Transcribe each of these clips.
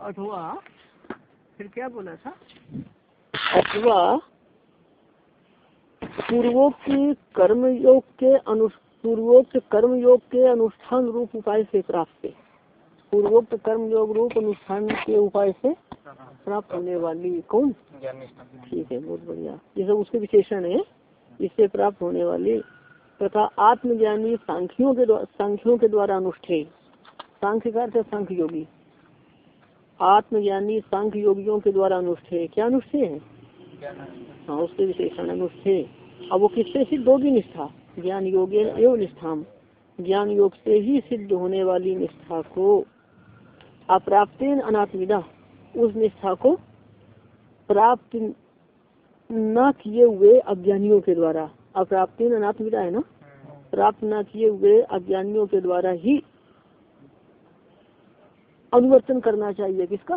अथवा फिर क्या बोला था? अथवा पूर्वोक्त कर्म योग के अनु पूर्वोक्त कर्म योग के अनुष्ठान रूप उपाय से प्राप्त पूर्वोक्त कर्म योग रूप अनुष्ठान के उपाय से प्राप्त होने वाली कौन? ठीक है, बहुत बढ़िया। सब उसके विशेषण है। इससे प्राप्त होने वाली तथा आत्मज्ञानी सांख्यों के सांख्यों के द्वारा अनुष्ठे सांख्य का सांख्य योगी आत्मज्ञानी सांख्य योगियों के द्वारा अनुष्ठे क्या अनुष्ठे है? हाँ उसके? विशेषण अनुष्ठे अब वो किससे सिद्ध होगी निष्ठा? ज्ञान योग एवं निष्ठा ज्ञान योग से ही सिद्ध होने वाली निष्ठा को अप्राप्त अनात्मिदा उस निष्ठा को प्राप्त न किए हुए अज्ञानियों के द्वारा। अप्राप्त अनात्मिदा है ना? प्राप्त न किए हुए अज्ञानियों के द्वारा ही अनुवर्तन करना चाहिए किसका?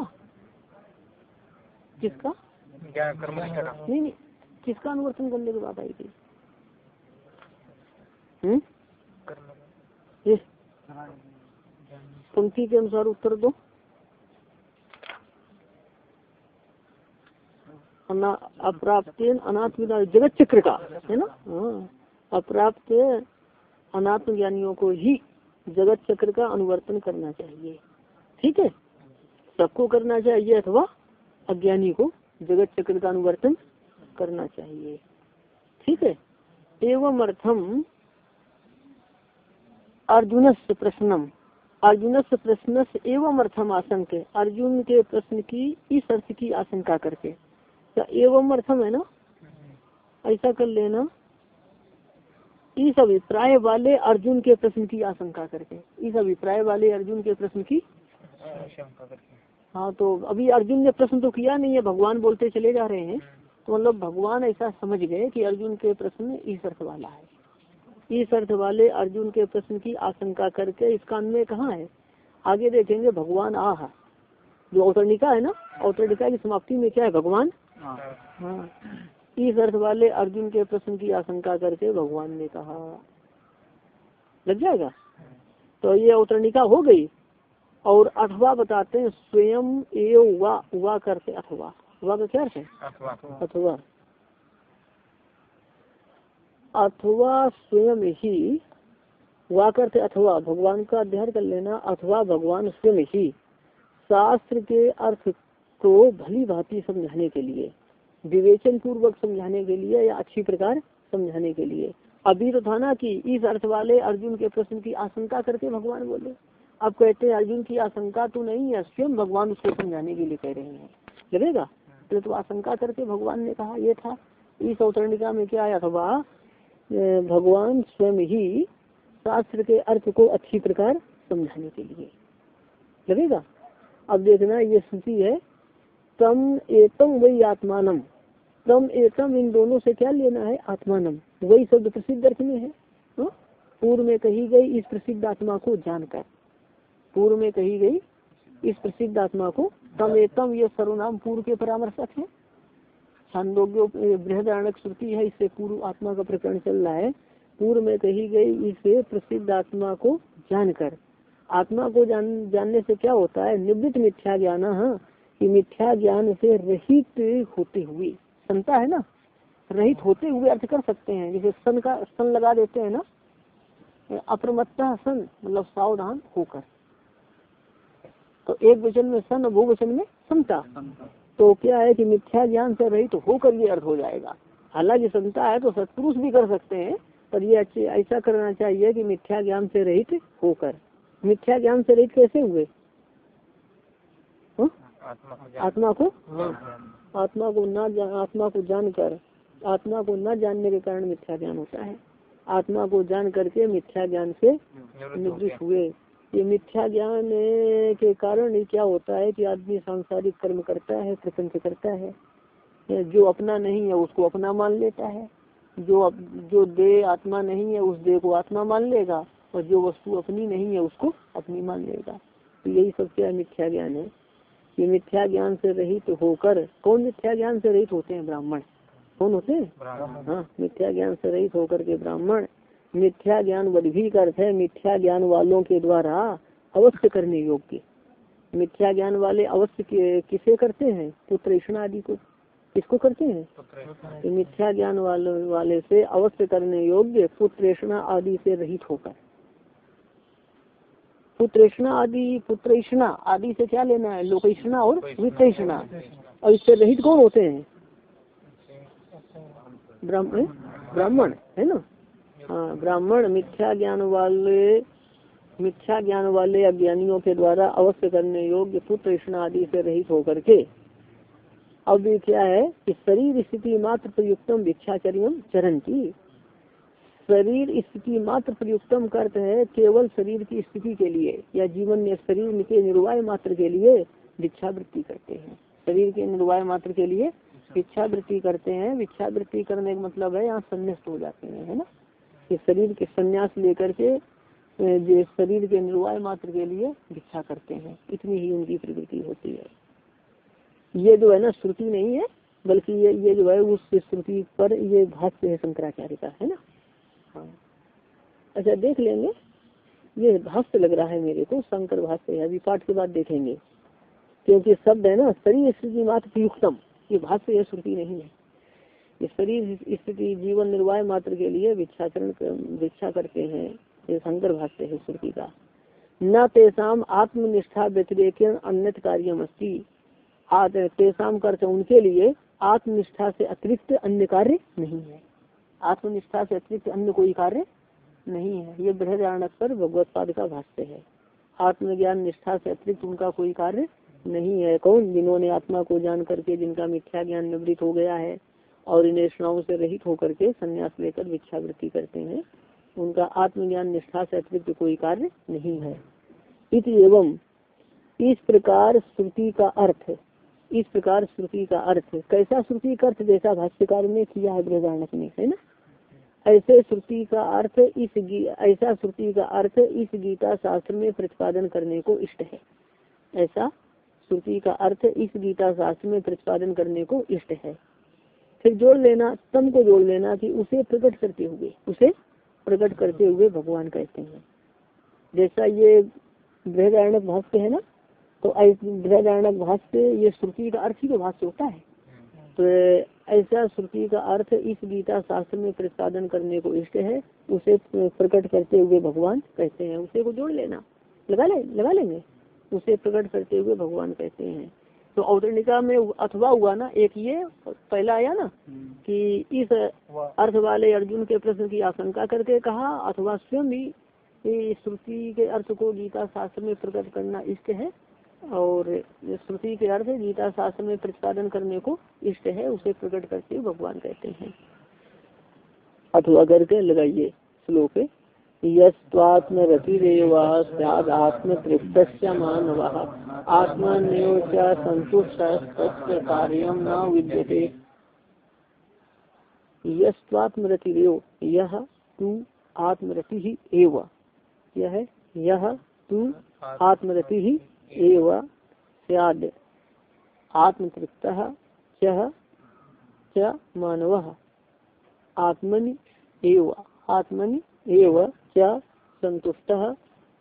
किसका? नहीं नहीं किसका अनुवर्तन करने की बात आई थी? हम्म? पंक्ति के अनुसार उत्तर दो। अप्राप्त अनाथ जगत चक्र का है ना? हाँ अप्राप्त अनात्म ज्ञानियों को ही जगत चक्र का अनुवर्तन करना चाहिए। ठीक है? सबको करना चाहिए अथवा अज्ञानी को जगत चक्र का अनुवर्तन करना चाहिए। ठीक है? एवं अर्थम अर्जुन से प्रश्नम। अर्जुन से प्रश्न से एवं अर्थम आशंक अर्जुन के प्रश्न की, इस अर्थ की आशंका करके। क्या एवं अर्थम है ना? ऐसा कर लेना। इस अभिप्राय वाले अर्जुन के प्रश्न की आशंका करके। इस अभिप्राय वाले अर्जुन के प्रश्न की हाँ तो अभी अर्जुन ने प्रश्न तो किया नहीं है, भगवान बोलते चले जा रहे हैं। तो मतलब भगवान ऐसा समझ गए कि अर्जुन के प्रश्न इस अर्थ वाला है। इस अर्थ वाले अर्जुन के प्रश्न की आशंका करके इसका अन्वय कहाँ है? आगे देखेंगे, भगवान आह। जो अवतरणिका है ना अवतरणिका की समाप्ति में क्या है, भगवान? हाँ। इस अर्थ वाले अर्जुन के प्रश्न की आशंका करके भगवान ने कहा। लग जाएगा? तो ये अवतरणिका हो गई। और अथवा बताते हैं स्वयं एव वा वा करते अथवा। वा का क्या है? अथवा। अथवा। स्वयं ही वा करते अथवा। भगवान का अध्ययन कर लेना अथवा भगवान स्वयं ही। शास्त्र के अर्थ को भली भांति समझाने के लिए विवेचन पूर्वक समझाने के लिए या अच्छी प्रकार समझाने के लिए। अभी तो था ना कि इस अर्थ वाले अर्जुन के प्रश्न की आशंका करके भगवान बोले। अब कहते हैं अर्जुन की आशंका तो नहीं है स्वयं भगवान उसको समझाने के लिए कह रहे हैं। लगेगा? तो, तो आशंका करके भगवान ने कहा ये था इस अवतरणिका में क्या आया था भगवान स्वयं ही शास्त्र के अर्थ को अच्छी प्रकार समझाने के लिए। लगेगा? अब देखना ये स्थिति है तम एतम वही आत्मानम। तम एकम इन दोनों से क्या लेना है? आत्मानम। वही शब्द प्रसिद्ध अर्थ में है हाँ? पूर्व में कही गई इस प्रसिद्ध आत्मा को जानकर। पूर्व में कही गई, इस प्रसिद्ध आत्मा को तम एतम ये सर्वनाम पूर्व के परामर्शक है। छांदोग्य बृहदारणक श्रुति है, इससे पूर्व आत्मा का प्रकरण चल रहा है। पूर्व में कही गई, इस प्रसिद्ध आत्मा को जानकर। आत्मा को जान, जानने से क्या होता है? निवृत्त मिथ्या ज्ञान हाँ कि मिथ्या ज्ञान से रहित होते हुए, संता है ना? रहित होते हुए अर्थ कर सकते हैं। जैसे सन का, सन लगा देते हैं ना? अप्रमत्ता सन मतलब सावधान होकर। तो एक वचन में सन और वचन में समता। तो क्या है कि मिथ्या ज्ञान से रहित तो होकर ये अर्थ हो जाएगा। हालाँकि संता है तो सत्पुरुष भी कर सकते हैं, पर ये अच्छे ऐसा करना चाहिए कि मिथ्या ज्ञान से रहित होकर। मिथ्या ज्ञान से रहित कैसे हुए? आत्मा को? हाँ आत्मा को न आत्मा को जानकर आत्मा को न जानने के कारण मिथ्या ज्ञान होता है। आत्मा को जान करके मिथ्या ज्ञान से निवृत्त हुए। ये मिथ्या ज्ञान के कारण क्या होता है कि आदमी सांसारिक कर्म करता है प्रपंच करता है? जो अपना नहीं है उसको अपना मान लेता है। जो जो देह आत्मा नहीं है उस देह को आत्मा मान लेगा और जो वस्तु अपनी नहीं है उसको अपनी मान लेगा। तो यही सब क्या मिथ्या ज्ञान है? ये मिथ्या ज्ञान से रहित होकर कौन मिथ्या ज्ञान से रहित होते हैं ब्राह्मण? कौन होते हैं? हाँ मिथ्या ज्ञान से रहित होकर के ब्राह्मण मिथ्या ज्ञान भी का अर्थ है मिथ्या ज्ञान वालों के द्वारा अवश्य करने योग्य। मिथ्या ज्ञान वाले अवश्य किसे करते हैं? पुत्र आदि को। किसको करते हैं? तो मिथ्या ज्ञान वाले वाले से अवश्य करने योग्य पुत्रेषणा आदि से रहित होकर। पुत्रेषणा आदि पुत्रेषणा आदि से क्या लेना है? लोकेशना और वित्तेषणा और इससे रहित कौन होते हैं? ब्राह्मण ब्राह्मण है ना? हाँ ब्राह्मण मिथ्या ज्ञान वाले, मिथ्या ज्ञान वाले अज्ञानियों के द्वारा अवश्य करने योग्य पुत्र आदि से रहित होकर के। अब क्या है कि शरीर स्थिति मात्र प्रयुक्तम भिक्षाचर्यम चरण की शरीर स्थिति मात्र प्रयुक्तम करते है केवल शरीर की स्थिति के लिए, या जीवन में शरीर के निर्वाय मात्र के लिए भिक्षावृत्ति करते हैं। शरीर के निर्वाय मात्र के लिए भिक्षावृत्ति करते हैं। भिक्षावृत्ति करने का मतलब है यहाँ संन्यास्त हो जाते हैं, है ना? कि शरीर के संन्यास लेकर के जो शरीर के निर्वाह मात्र के लिए भिक्षा करते हैं। इतनी ही उनकी प्रवृत्ति होती है। ये जो है ना, श्रुति नहीं है, बल्कि ये ये जो है, उस श्रुति पर ये भाष्य है शंकराचार्य का, है ना? हाँ। अच्छा देख लेंगे। ये भाष्य लग रहा है मेरे को, शंकर भाष्य है। अभी पाठ के बाद देखेंगे। क्योंकि शब्द है ना, शरीर स्थिति मात्र युक्तम। ये भाष्य है श्रुति नहीं है। शरीर, स्थिति, जीवन निर्वाह मात्र के लिए भिक्षाचरण भिक्षा करते हैं, ये शंकर भाष्य है श्रुति का। न तेसाम आत्मनिष्ठा व्यतिरेक अन्य कार्य तेसाम कर उनके लिए आत्मनिष्ठा से अतिरिक्त अन्य कार्य नहीं है। आत्मनिष्ठा से अतिरिक्त अन्य कोई कार्य नहीं है। ये बृहदारणक पर भगवत पाद का भाष्य है। आत्मज्ञान निष्ठा से अतिरिक्त उनका कोई कार्य नहीं है। कौन? जिन्होंने आत्मा को जान करके जिनका मिथ्या ज्ञान निवृत्त हो गया है और इन से रहित होकर के संन्यास लेकर भिक्षावृत्ति करते हैं। उनका आत्मज्ञान, निष्ठा से अतिरिक्त कोई कार्य नहीं है। इत एवं इस प्रकार श्रुति का अर्थ, इस प्रकार श्रुति का अर्थ, कैसा श्रुति का अर्थ जैसा भाष्यकार ने किया है बृहदानक ने है ना? ऐसे श्रुति का अर्थ इस ऐसा श्रुति का अर्थ इस गीता शास्त्र में प्रतिपादन करने को इष्ट है। ऐसा श्रुति का अर्थ इस गीता शास्त्र में प्रतिपादन करने को इष्ट है। फिर जोड़ लेना, तम को जोड़ लेना कि उसे प्रकट करते हुए, उसे प्रकट करते हुए भगवान कहते हैं। जैसा ये बृहदारणक भाष्य है ना तो बृहदारणक भाष्य ये श्रुति का अर्थ ही तो भाष्य होता है। तो ऐसा श्रुति का अर्थ इस गीता शास्त्र में प्रतिपादन करने को इष्ट है, उसे प्रकट करते हुए भगवान कहते हैं, उसे को जोड़ लेना। लगा ले, लगा लेंगे। उसे प्रकट करते हुए भगवान कहते हैं। तो औतरणिका में अथवा हुआ ना एक ये पहला आया ना कि इस अर्थ वाले अर्जुन के प्रश्न की आशंका करके कहा अथवा स्वयं भी श्रुति के अर्थ को गीता शास्त्र में प्रकट करना इष्ट है और श्रुति के अर्थ गीता शास्त्र में प्रतिपादन करने को इष्ट है उसे प्रकट करते भगवान कहते हैं। अथवा करके लगाइए श्लोक। यस्वात्मरतिरेवात्म तृप्त मानव। आत्मन्यो संतुष्ट कार्य न विद्यते। यस्वात्मरतिरेव यह तू आत्मरति ही एव। यह यह तू आत्मरति ही आत्मतृप्त मानव। आत्मनि एव आत्मनि एव। क्या संतुष्ट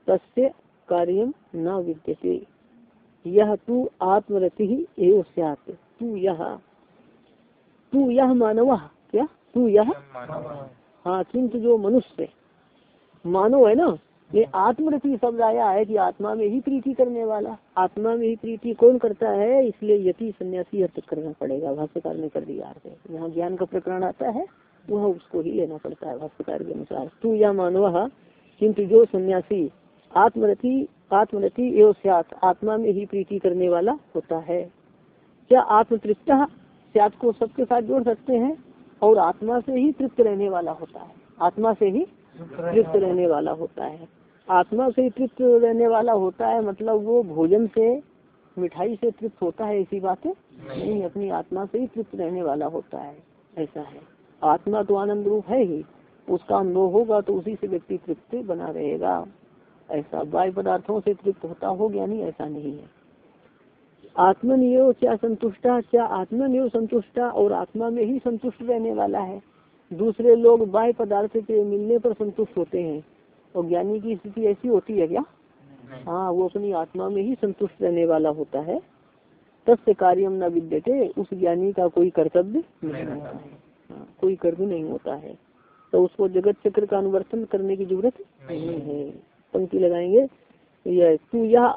तस्य कार्य न विद्यते। यह तू आत्मरति ही एव सत तू यह तू यह मानव क्या? तू यह हाँ किंतु जो मनुष्य। मानव है ना? ये आत्मरति शब्द आया है कि आत्मा में ही प्रीति करने वाला। आत्मा में ही प्रीति कौन करता है? इसलिए यति सन्यासी अर्थ करना पड़ेगा। भाष्यकार ने कर दिया अर्थ यहाँ ज्ञान का प्रकरण आता है। वह उसको ही लेना पड़ता है भाष्यकार के अनुसार। तू या मानव किंतु जो सन्यासी आत्मरति आत्मरति एवं आत्मा में ही प्रीति करने वाला होता है। क्या आत्मतृप्त स्यात को सबके साथ जोड़ सकते हैं? और आत्मा से ही तृप्त रहने वाला होता है। आत्मा से ही तृप्त रहने वाला होता है। आत्मा से ही तृप्त रहने वाला होता है मतलब वो भोजन से मिठाई से तृप्त होता है ऐसी बात है नहीं अपनी आत्मा से ही तृप्त रहने वाला होता है। ऐसा है। आत्मा तो आनंद रूप है ही। उसका अनुभव होगा तो उसी से व्यक्ति तृप्त बना रहेगा। ऐसा बाह्य पदार्थों से तृप्त होता हो गया नहीं ऐसा नहीं है। आत्मनियो क्या संतुष्टा क्या आत्मनियो संतुष्टा और आत्मा में ही संतुष्ट रहने वाला है। दूसरे लोग बाह्य पदार्थ के मिलने पर संतुष्ट होते हैं। और ज्ञानी की स्थिति ऐसी होती है क्या? हाँ वो अपनी आत्मा में ही संतुष्ट रहने वाला होता है। तस्य कार्यम न विद्यते उस ज्ञानी का कोई कर्तव्य नहीं होता हाँ, कोई कर्म नहीं होता है। तो उसको जगत चक्र का अनुवर्तन करने की ज़रूरत नहीं है। पंक्ति लगाएँगे। यह तू यह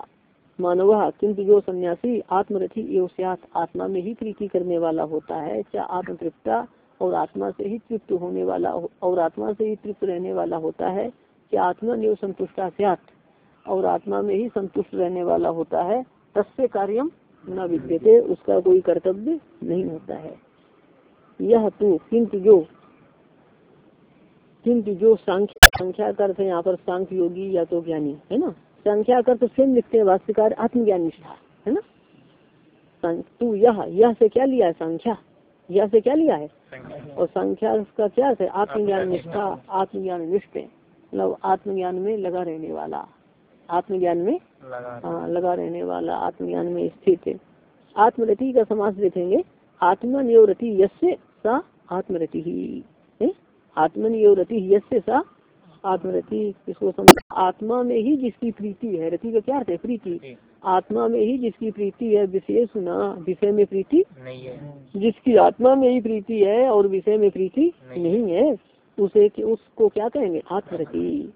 मानव किंतु जो सन्यासी आत्मरथी एवं आत्मा में ही प्रीति करने वाला होता है चाहे आत्मतृप्ता और आत्मा से ही तृप्त होने वाला और आत्मा से ही तृप्त रहने वाला होता है कि आत्मा निव संतुष्टा और आत्मा में ही संतुष्ट रहने वाला होता है तस्य कार्यम न विद्यते उसका कोई कर्तव्य नहीं होता है। यह तू किंतु जो किंतु जो सांख्य संख्या अर्थ है यहाँ पर सांख्य योगी या तो ज्ञानी है ना? संख्या अर्थ स्वयं लिखते हैं वास्तविकार आत्मज्ञान निष्ठा है ना? तू यह यह से क्या लिया है संख्या? यह से क्या लिया है? और संख्या का क्या है? आत्मज्ञान निष्ठा आत्मज्ञान निष्ठ मतलब आत्मज्ञान में लगा रहने वाला आत्मज्ञान में हाँ लगा रहने वाला आत्मज्ञान में स्थित आत्मरति का समास देखेंगे। आत्मनियोरति यसे सा आत्मरति। ही आत्मनियोरति यसे सा आत्मरति। इसको समझ आत्मा में ही जिसकी प्रीति है। रति का क्या है? प्रीति। आत्मा में ही जिसकी प्रीति है विशेष सुना विषय में प्रीति नहीं है। जिसकी आत्मा में ही प्रीति है और विषय में प्रीति नहीं, है। उसे उसको क्या कहेंगे? आत्मरति।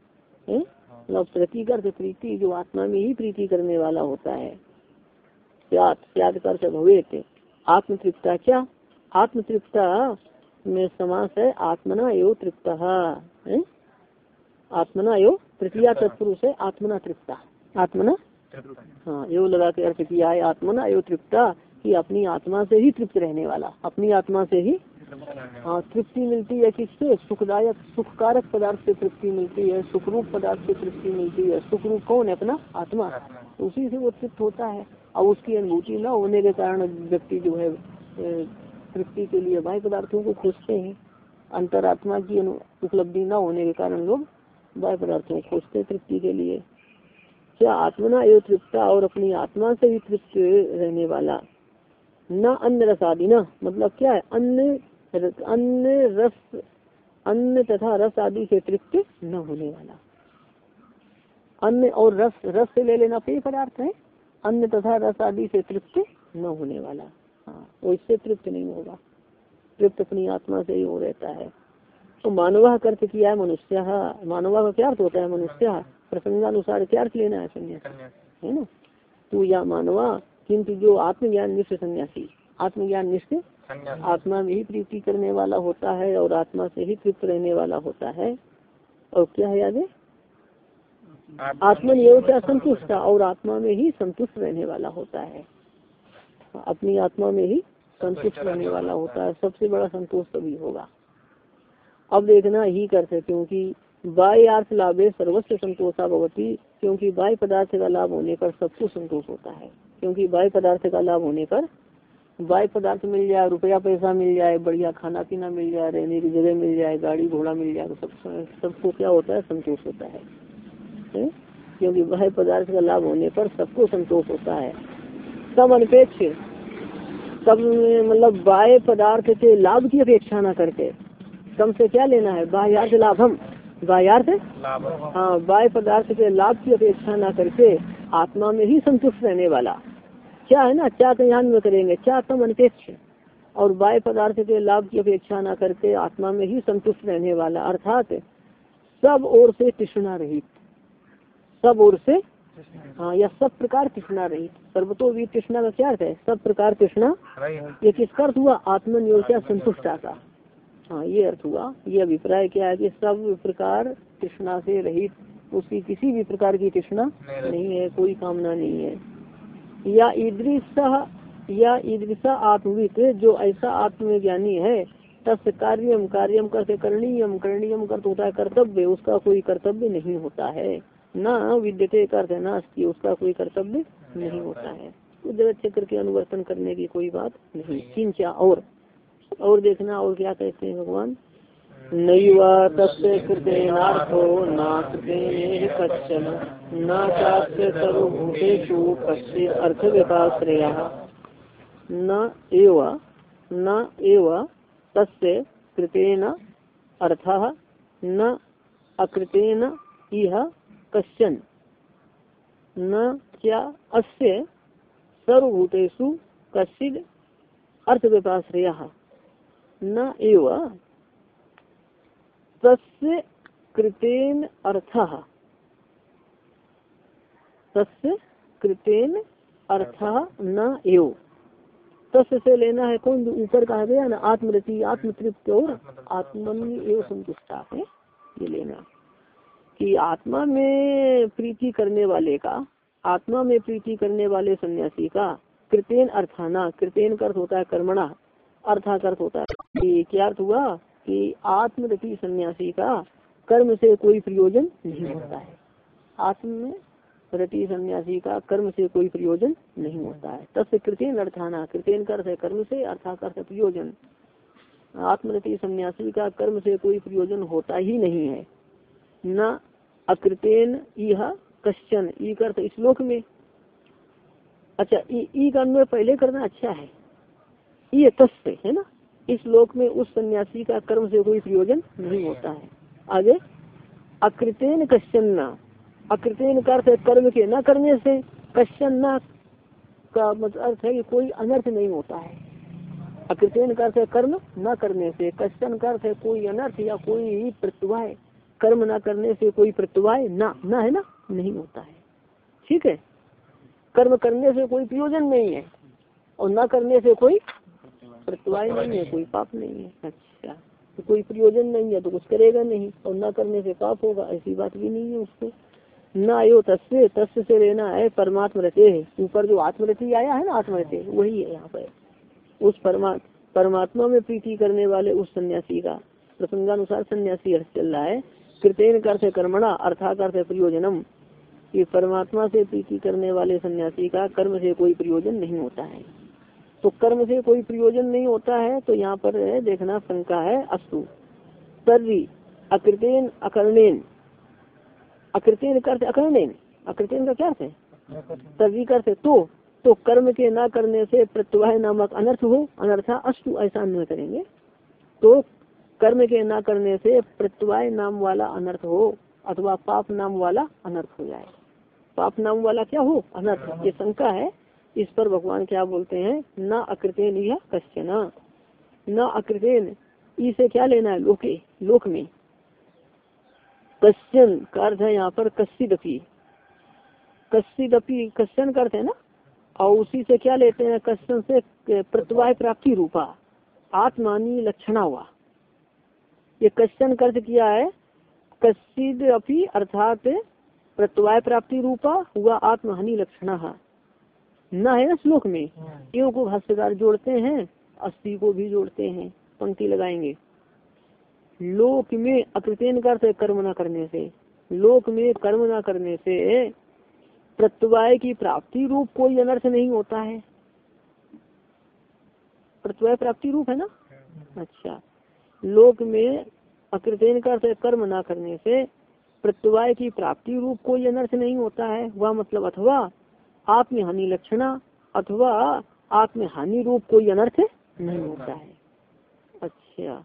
मतलब प्रति प्रीति जो आत्मा में ही प्रीति करने वाला होता है। त्याग त्याग कर भवेत। आत्मतृप्ता क्या? आत्मतृप्ता में समास है आत्मना एवं तृप्त आत्मना एवं तृतीया तत्पुरुष है आत्मना तृप्ता। आत्मना? हाँ यो लगा के अर्थ किया है आत्मना एवं तृप्ता कि अपनी आत्मा से ही तृप्त रहने वाला अपनी आत्मा से ही। हाँ तृप्ति मिलती है किससे? सुखदायक सुखकारक पदार्थ से तृप्ति मिलती है सुखरूप पदार्थ से तृप्ति मिलती है। सुखरूप कौन है? अपना आत्मा। उसी से वो तृप्त होता है। और उसकी अनुभूति न होने के कारण व्यक्ति जो है तृप्ति के लिए बाह्य पदार्थों को खोजते हैं। अंतरात्मा की उपलब्धि न होने के कारण लोग बाह्य पदार्थों को खोजते तृप्ति के लिए। क्या आत्मना एवं तृप्ता और अपनी आत्मा से भी तृप्त रहने वाला? न अन्य रसादी न। मतलब क्या है? अन्य अन्य रस अन्न तथा रस आदि से तृप्त न होने वाला। अन्न और रस रस से ले लेना पेय पदार्थ है। अन्न तथा रस आदि से तृप्त न होने वाला। हाँ वो इससे तृप्त नहीं होगा। तृप्त अपनी आत्मा से ही हो रहता है। तो मानवा का अर्थ किया है मनुष्य। मानवा का क्या अर्थ होता है मनुष्य? प्रसंगानुसार क्या अर्थ लेना है संन्यास? है ना? तू या मानवा किंतु जो आत्मज्ञान निष्ठ सन्यासी आत्मज्ञान निष्ठ आत्मा में ही प्रीति करने वाला होता है और आत्मा से ही तृप्त रहने वाला होता है। और क्या है आगे? आत्मन योग क्या संतुष्ट और आत्मा में ही संतुष्ट रहने वाला होता है। अपनी आत्मा में ही संतुष्ट रहने वाला होता है। सबसे बड़ा संतोष तभी होगा। अब देखना ही करते क्योंकि बाय अर्थ लाभे सर्वस्व संतोषा भगवती क्योंकि बाय पदार्थ का लाभ होने पर सबको संतोष होता है। क्योंकि बाय पदार्थ का लाभ होने पर बाय पदार्थ मिल जाए रुपया पैसा मिल जाए बढ़िया खाना पीना मिल जाए रहने की जगह मिल जाए गाड़ी घोड़ा मिल जाए तो सब सबको क्या होता है? संतोष होता है, क्योंकि बाह्य पदार्थ का लाभ होने पर सबको संतोष होता है। सब अनपेक्ष सब मतलब बाह्य पदार्थ के लाभ की अपेक्षा न करके। कम से क्या लेना है? बाह्यार्थ लाभ हम बाह्यार्थ हाँ बाह्य पदार्थ के लाभ की अपेक्षा न करके आत्मा में ही संतुष्ट रहने वाला। क्या है ना? क्या ध्यान में करेंगे? क्या तम अनपेक्ष? और बाह्य पदार्थ के लाभ की अपेक्षा न करके आत्मा में ही संतुष्ट रहने वाला। अर्थात सब ओर से तृष्णा रहित। सब ओर से हाँ या सब प्रकार तृष्णा रहित सर्वतो भी तृष्णा का क्या अर्थ है? सब प्रकार तृष्णा ये किसका अर्थ हुआ? आत्मनियोग क्या संतुष्टा का। हाँ ये अर्थ हुआ। ये अभिप्राय क्या है कि सब प्रकार तृष्णा से रहित उसकी किसी भी प्रकार की तृष्णा नहीं है कोई कामना नहीं है। या ईदृश या ईदृशा आत्मवित जो ऐसा आत्मज्ञानी है तस् कार्यम कार्यम करते करणीयम करणीयम कर होता है कर्तव्य उसका कोई कर्तव्य नहीं होता है। न विद्यते करते न उसका कोई कर्तव्य नहीं होता है। तो जगत चक्र के अनुवर्तन करने की कोई बात नहीं। किंचा और और देखना और क्या कहते हैं भगवान? नैव तस्य कृतेनार्थो कश्चन। न चास्य सर्वभूतेषु अर्थव्यपाश्रयः। न एव न एव तस्य कृतेन अर्थः न अकृतेन इह कश्चन। न क्या अस्य सर्वभूतेषु कश्चिद अर्थ व्यपाश्रय न एव। तस्य कृतेन अर्थ। तस्य कृतेन अर्थ न एव। तस्य से लेना है कौन? ऊपर कहा गया ना, आत्मरति, आत्मतृप्त और आत्मन एवं संतुष्टा है। ये लेना। कि आत्मा में प्रीति करने वाले का, आत्मा में प्रीति करने वाले सन्यासी का कृतेन अर्थाना, कृतेन अर्थ होता है कर्मणा, अर्थात अर्थ होता है कि क्या अर्थ हुआ? कि आत्मरति सन्यासी का कर्म से कोई प्रयोजन नहीं होता है। आत्म में रति सन्यासी का कर्म से कोई प्रयोजन नहीं होता है। तब से कृतेन अर्थाना, कृतेन कर है कर्म से अर्थ प्रयोजन। आत्मरति सन्यासी का कर्म से कोई प्रयोजन होता ही नहीं है। न अकृतेन यह कश्चन, ई कर श्लोक में। अच्छा ई का अन्वय पहले करना अच्छा है। ये तस्से है ना? इस लोक में उस सन्यासी का कर्म से कोई प्रयोजन नहीं होता है। आगे, अकृतेन कश्चन न अकृतेन का अर्थ कर्म के न करने से। कश्चन न का मतलब अर्थ है कि कोई अनर्थ नहीं होता है। अकृतेन का अर्थ कर्म न करने से। कश्चन का अर्थ है कोई अनर्थ या कोई प्रत्युवाय कर्म ना करने से कोई प्रत्युवाय ना ना है ना? नहीं होता है। ठीक है? कर्म करने से कोई प्रयोजन नहीं है और न करने से कोई प्रत्युवाय नहीं है कोई पाप नहीं है। अच्छा तो कोई प्रयोजन नहीं है तो कुछ करेगा नहीं और न करने से पाप होगा ऐसी बात भी नहीं है उसको। न आयो तस्से तस्से से लेना है परमात्मा रहते है। ऊपर जो आत्मरति आया है ना आत्मरते वही है यहाँ पर। उस परमा परमात्मा में प्रीति करने वाले उस सन्यासी का प्रसंगानुसार सन्यासी अर्थ चल रहा है। कृतेन कर कर्मणा अर्थात अर्थ प्रयोजनम। कि परमात्मा से प्रीति करने वाले सन्यासी का कर्म से कोई प्रयोजन नहीं होता है। तो कर्म से कोई प्रयोजन नहीं होता है तो यहाँ पर देखना शंका है, अस्तु। तर्री अकृतेन, अकर्णेन। अकृतेन करते अकर्णेन। अकृतेन का क्या है? तर्री करते तो। तो कर्म के ना करने से प्रत्युवाह नामक अनर्थ हो, अनर्था अस्तु, ऐसा अन्वय करेंगे। तो कर्म के ना करने से प्रत्युवाय नाम वाला अनर्थ हो अथवा पाप नाम वाला अनर्थ हो जाए। पाप नाम वाला क्या हो? अनर्थ। ये शंका है। इस पर भगवान क्या बोलते हैं? न अकृतेन यह कश्चन। न अकृतेन। इसे क्या लेना है? लोके। लोक में। कश्चन का अर्थ है यहाँ पर कश्चिदपी। कश्चिदपी कश्चन का अर्थ है ना? और उसी से क्या लेते हैं? कश्चन से प्रत्यवाय प्राप्ति रूपा। आत्मानी लक्षणा हुआ। ये कश्चन कर्ज किया है कश्चिद अपी अर्थात प्रत्यवाय प्राप्ति रूपा हुआ आत्महानि लक्षण। न है ना श्लोक में? यो हाँ। को भाष्यकार जोड़ते हैं अस्थि को भी जोड़ते हैं पंक्ति लगाएँगे। लोक में अकृतेन कर से कर्म न करने से। लोक में कर्म न करने से प्रत्यवाय की प्राप्ति रूप कोई अनर्थ नहीं होता है। प्रत्यवाय प्राप्ति रूप है ना? हाँ। अच्छा। लोक में अकृतन कर से कर्म न करने से, प्रत्यवाय की प्राप्ति रूप कोई अनर्थ नहीं होता है। वह मतलब अथवा आत्म हानि लक्षणा, अथवा आत्म हानि रूप कोई अनर्थ नहीं होता है। अच्छा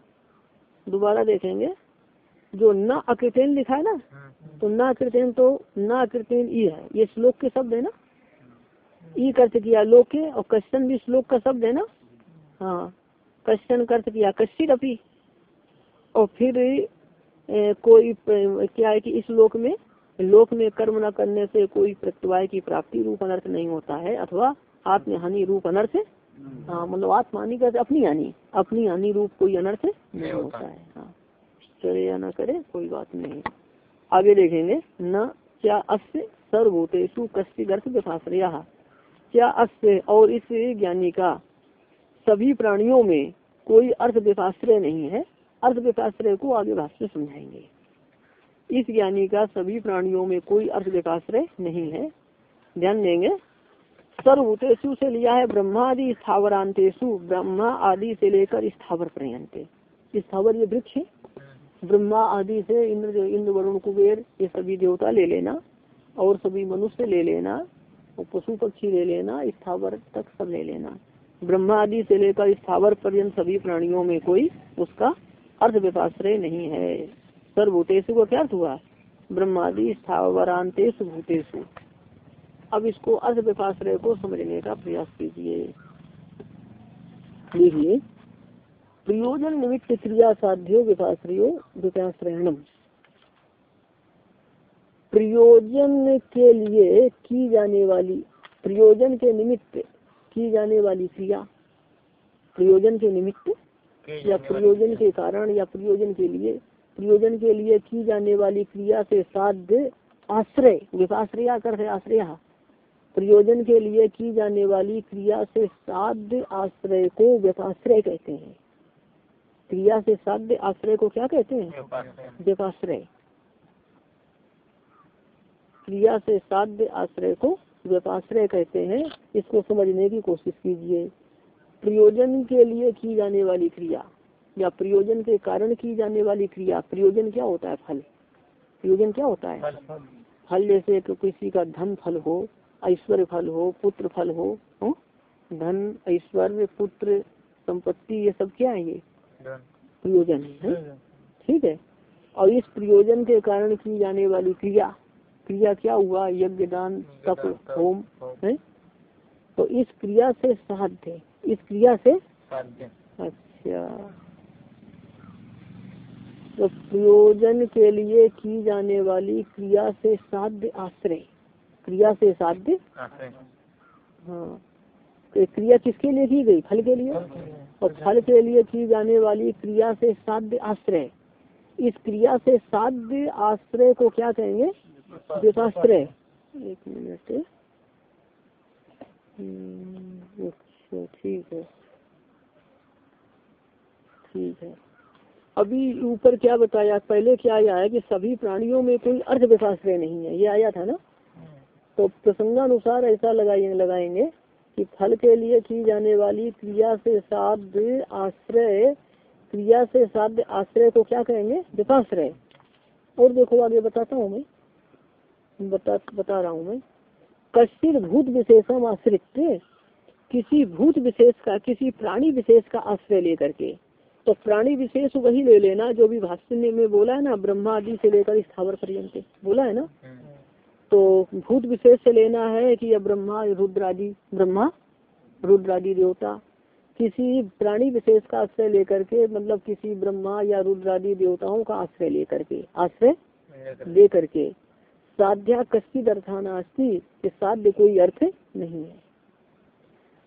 दोबारा देखेंगे। जो न अकृतेन लिखा है ना तो न अकृतेन तो न अकृतेन ई है। ये श्लोक के शब्द है ना? ई कर्त किया लोके, और कश्चन भी श्लोक का शब्द है ना? हाँ कश्चन कर्त किया कश्चित अपी और फिर ए, कोई क्या है कि इस लोक में लोक में कर्म न करने से कोई प्रत्यवाय की प्राप्ति रूप अनर्थ नहीं होता है अथवा आत्महानि रूप अनर्थ हाँ मतलब आत्महानि का अपनी हानि अपनी हानि रूप कोई अनर्थ नहीं होता है। हाँ चले या न करे कोई बात नहीं। आगे देखेंगे न क्या अस्य सर्वभूतेषु कश्चित अर्थ व्यथाश्रया क्या अस्य और इस ज्ञानी का सभी प्राणियों में कोई अर्थ व्यथाश्रय नहीं है? अर्थ व्यथाश्रय को आगे भाष्य समझाएँगे। इस ज्ञानी का सभी प्राणियों में कोई अर्थ विकाश्रय नहीं है। ध्यान देंगे। सर्वभूतेशु से लिया है ब्रह्मादि स्थावरांतेशु ब्रह्मा आदि से लेकर स्थावर पर्यंत। स्थावर, ये वृक्ष ब्रह्मा आदि से इंद्र इंद्र, वरुण, कुबेर, ये सभी देवता ले लेना और सभी मनुष्य ले लेना और पशु पक्षी ले लेना, स्थावर तक सब ले लेना। ब्रह्मा आदि से लेकर स्थावर पर्यंत सभी प्राणियों में कोई उसका अर्थ विकाश्रय नहीं है। सर्वभूतेशु का क्या अर्थ हुआ? ब्रह्मादि स्थावरांतेश भूतेशु अब इसको अर्थ विपाश्रय को समझने का प्रयास कीजिए। देखिए, प्रयोजन निमित्त क्रिया साध्यो विपाश्रयो विपाश्रयणम। प्रयोजन के लिए की जाने वाली, प्रयोजन के निमित्त की जाने वाली क्रिया, प्रयोजन के निमित्त या प्रयोजन के कारण या प्रयोजन के लिए प्रयोजन के लिए की जाने वाली क्रिया से साध्य आश्रय विपाश्रया कर आश्रय। प्रयोजन के लिए की जाने वाली क्रिया से साध्य आश्रय को व्यपाश्रय कहते हैं। क्रिया से साध्य आश्रय को क्या कहते हैं? व्यपाश्रय क्रिया से साध्य आश्रय को व्यपाश्रय कहते हैं। इसको समझने की कोशिश कीजिए। प्रयोजन के लिए की जाने वाली क्रिया या प्रयोजन के कारण की जाने वाली क्रिया प्रयोजन क्या होता है? फल। प्रयोजन क्या होता है? फल। जैसे किसी का धन फल हो ऐश्वर्य फल हो पुत्र फल हो, हो? धन ऐश्वर्य पुत्र संपत्ति ये सब क्या है ये? प्रयोजन है? ठीक है। और इस प्रयोजन के कारण की जाने वाली क्रिया क्रिया क्या हुआ? यज्ञ दान तप होम है? तो इस क्रिया से साध्य इस क्रिया से? अच्छा। तो प्रयोजन के लिए की जाने वाली क्रिया से साध्य आश्रय। क्रिया से साध्य? हाँ। तो क्रिया किसके लिए की गई? फल के लिए? और फल के लिए की जाने वाली क्रिया से साध्य आश्रय। इस क्रिया से साध्य आश्रय को क्या कहेंगे? एक मिनट। अच्छा ठीक है। ठीक है। अभी ऊपर क्या बताया? पहले क्या आया है कि सभी प्राणियों में कोई अर्थ विपाश्रय नहीं है, ये आया था ना? तो प्रसंगानुसार ऐसा लगाएँगे लगाएँगे कि फल के लिए की जाने वाली क्रिया से साध्य आश्रय, क्रिया से साध्य आश्रय को क्या कहेंगे? विपाश्रय और देखो आगे बताता हूँ मैं। बता बता रहा हूँ मैं। कश्चित भूत विशेषम आश्रित किसी भूत विशेष का, किसी प्राणी विशेष का आश्रय लेकर के। तो प्राणी विशेष वही ले लेना जो भी भाष्य में बोला है ना, ब्रह्मा आदि से लेकर स्थावर पर्यंत बोला है ना? तो भूत विशेष से लेना है कि यह ब्रह्मा रुद्रादि ब्रह्मा रुद्रादि देवता, किसी प्राणी विशेष का आश्रय लेकर के मतलब किसी ब्रह्मा या रुद्रादि देवताओं का आश्रय लेकर के, आश्रय लेकर के। साध्या कश्चित अर्थानास्ती कि साध्य कोई अर्थ नहीं है।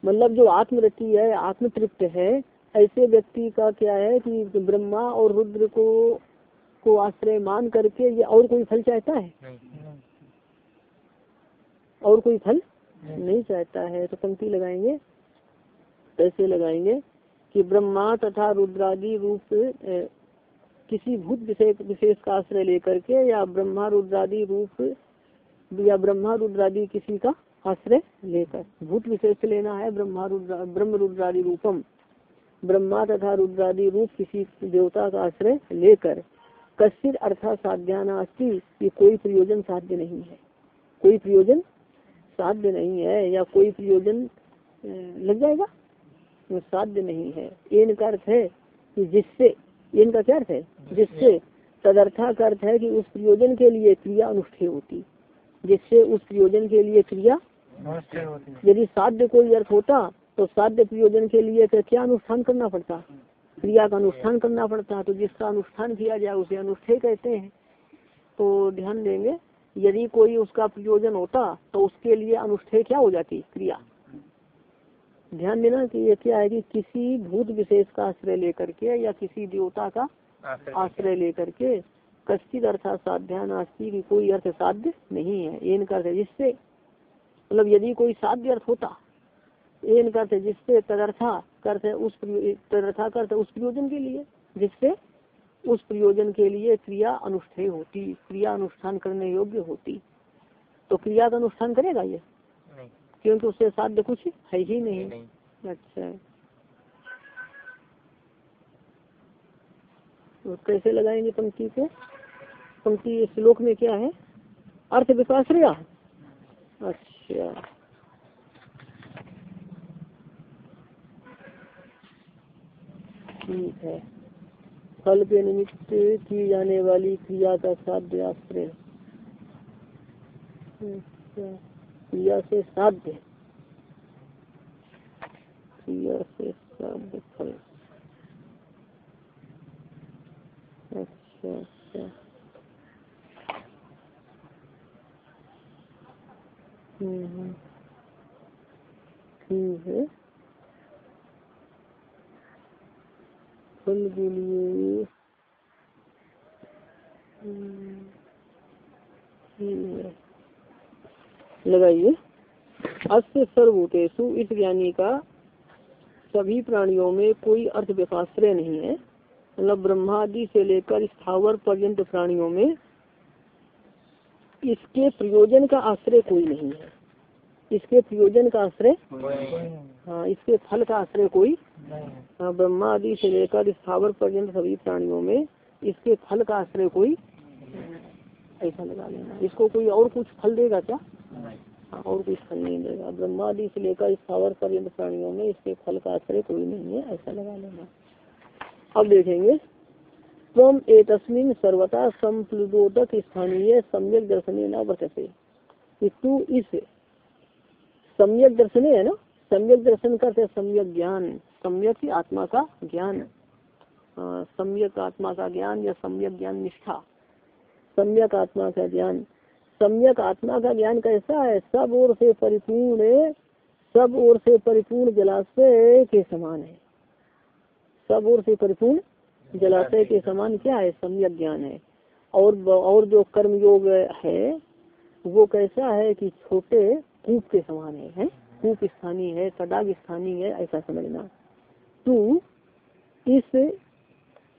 मतलब जो आत्मरति है आत्म तृप्त है, ऐसे व्यक्ति का क्या है कि ब्रह्मा और रुद्र को को आश्रय मान करके ये और कोई फल चाहता है? और कोई फल नहीं चाहता है तो पंक्ति लगाएँगे। कैसे लगाएँगे कि ब्रह्मा तथा रुद्रादि रूप किसी भूत विशेष का आश्रय लेकर के या ब्रह्मा रुद्रादि रूप या ब्रह्मा रुद्रादि किसी का आश्रय लेकर। भूत विशेष लेना है ब्रह्मा रुद्रा, ब्रह्म रुद्रादि रूपम। ब्रह्मा तथा रुद्रादि रूप किसी देवता का आश्रय लेकर। कश्चित अर्थात साध्यानास्ती ये कोई प्रयोजन साध्य नहीं है। कोई प्रयोजन साध्य नहीं है, या कोई प्रयोजन लग जाएगा? साध्य नहीं है। इनका अर्थ है कि जिससे इनका क्या अर्थ है? जिससे। तदर्था का अर्थ है कि उस प्रयोजन के लिए क्रिया अनुष्ठेय होती। जिससे उस प्रयोजन के लिए क्रिया यदि साध्य कोई अर्थ होता तो साध्य प्रयोजन के लिए क्या अनुष्ठान करना पड़ता? क्रिया का अनुष्ठान करना पड़ता तो जिसका अनुष्ठान किया जाए उसे अनुष्ठे कहते हैं। तो ध्यान देंगे यदि कोई उसका प्रयोजन होता तो उसके लिए अनुष्ठेय क्या हो जाती? क्रिया। ध्यान देना कि ये क्या है कि किसी भूत विशेष का आश्रय लेकर के या किसी देवता का आश्रय लेकर। के कश्चित अर्थात साध्यानास्ती की कोई अर्थ साध्य नहीं है। एन का अर्थ जिससे मतलब यदि कोई साध्य अर्थ होता एन का अर्थ जिससे तदर्था करते उस तदर्था करते उस प्रयोजन के लिए जिससे उस प्रयोजन के लिए क्रिया अनुष्ठेय होती क्रिया अनुष्ठान करने योग्य होती। तो क्रिया का अनुष्ठान करेगा ये? क्योंकि उससे साध्य कुछ है ही नहीं, नहीं। अच्छा। तो कैसे लगाएँगे पंक्ति को? पंक्ति श्लोक में क्या है? अर्थ विकाश्रया अच्छा। ठीक है। फल के निमित्त की जाने वाली क्रिया का साध्य आश्रय। अच्छा। क्रिया से साध्य। क्रिया से साध्य फल। अच्छा अच्छा हम्म, हम्म। ठीक है। फल के लिए हम्म, लगाइए। अस्य सर्वभूतेषु इस ज्ञानी का सभी प्राणियों में कोई अर्थ नहीं है। मतलब ब्रह्मादि से लेकर स्थावर पर्यंत प्राणियों में इसके प्रयोजन का आश्रय कोई नहीं है। इसके प्रयोजन का आश्रय हाँ इसके फल का आश्रय कोई हाँ ब्रह्मा आदि से लेकर स्थावर पर्यंत सभी प्राणियों में इसके फल का आश्रय कोई ऐसा लगा लेना। इसको कोई और कुछ फल देगा क्या? हाँ और कुछ फल नहीं देगा। ब्रह्मा आदि से लेकर स्थावर पर्यंत प्राणियों में इसके फल का आश्रय कोई नहीं है, ऐसा लगा लेना। अब देखेंगे तम एतस्मिन सर्वता संप्लुदोदक स्थानीय सम्यक दर्शनीय न वर्तते। कि तू इस सम्यक दर्शन है ना? सम्यक दर्शन करते सम्यक ज्ञान। सम्यक आत्मा का ज्ञान। सम्यक आत्मा का ज्ञान या सम्यक ज्ञान निष्ठा। सम्यक आत्मा का ज्ञान। सम्यक आत्मा का ज्ञान कैसा है? सब ओर से परिपूर्ण सब ओर से परिपूर्ण जलाशय के समान है। सब ओर से परिपूर्ण जलाशय के समान क्या है? सम्यक ज्ञान है। और और जो कर्म योग है वो कैसा है कि छोटे कूप के समान है, है? कूप स्थानीय है तडाग स्थानीय है ऐसा समझना। तू इस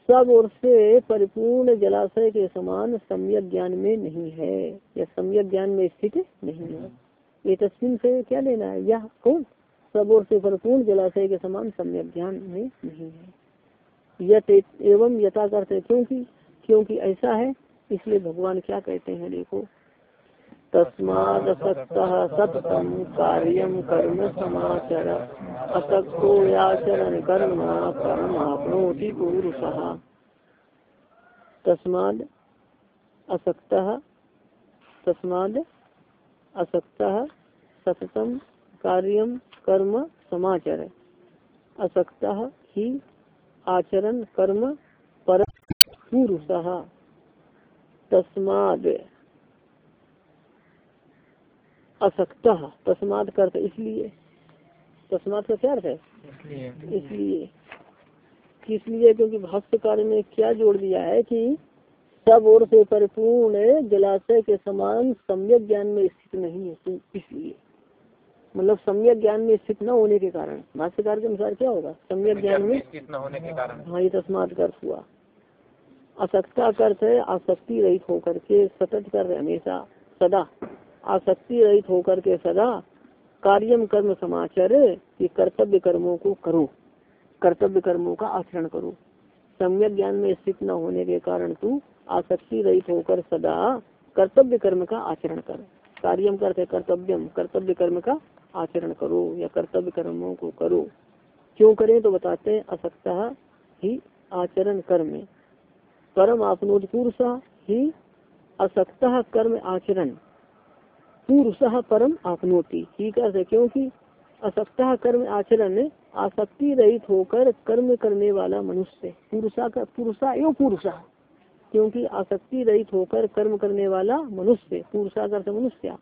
सब ओर से परिपूर्ण जलाशय के समान सम्यक ज्ञान में नहीं है। या सम्यक ज्ञान में स्थित नहीं है। ये तस्वीर से क्या लेना है? यह कौन? सब ओर से परिपूर्ण जलाशय के समान सम्यक ज्ञान में नहीं है। एवं यथा करते क्योंकि क्योंकि ऐसा है, इसलिए भगवान क्या कहते हैं, देखो। तस्मादसक्त सततम कार्यम कर्म समाचर। असक्तो याचरण कर्म कर्म आपनोति पुरुष। तस्माद असक्त तस्माद असक्त सततम कार्यम कर्म समाचर। असक्त ही आचरण कर्म पर पुरुष। तस्माद असक्त। तस्माद करत इसलिए। तस्माद का क्या अर्थ है? इसलिए। इसलिए। क्योंकि भाष्यकार ने क्या जोड़ दिया है कि सब ओर से परिपूर्ण जलाशय के समान सम्यक ज्ञान में स्थित नहीं है। तो इसलिए। मतलब सम्यक ज्ञान में स्थित न होने के कारण। भाष्यकार के अनुसार क्या होगा? सम्यक ज्ञान में न होने के कारण। हाँ ये तस्मात कर हुआ। असक्ता अर्थ है आसक्ति रहित होकर के सतत कर हमेशा सदा। आसक्ति रहित होकर के सदा कार्यम कर्म समाचार कि कर्तव्य कर्मों को करो कर्तव्य कर्मों का आचरण करो। सम्यक ज्ञान में स्थित न होने के कारण तू आसक्ति रहित होकर सदा कर्तव्य कर्म का आचरण कर। कार्यम करते कर्तव्यम कर्तव्य कर्म का आचरण करो या कर्तव्य कर्मों को करो। क्यों करें तो बताते हैं, असक्ता ही आचरण कर्म। कर्म आपनोद पुरुष ही असक्ता कर्म आचरण। पुरुष परम आपनोति। ठीक है क्योंकि असक्ता कर्म आचरण, आसक्ति रहित होकर कर्म करने वाला मनुष्य पुरुषा का, पुरुषा एवं पुरुषा। क्योंकि आसक्ति रहित होकर कर्म करने वाला मनुष्य पुरुषा कर मनुष्य।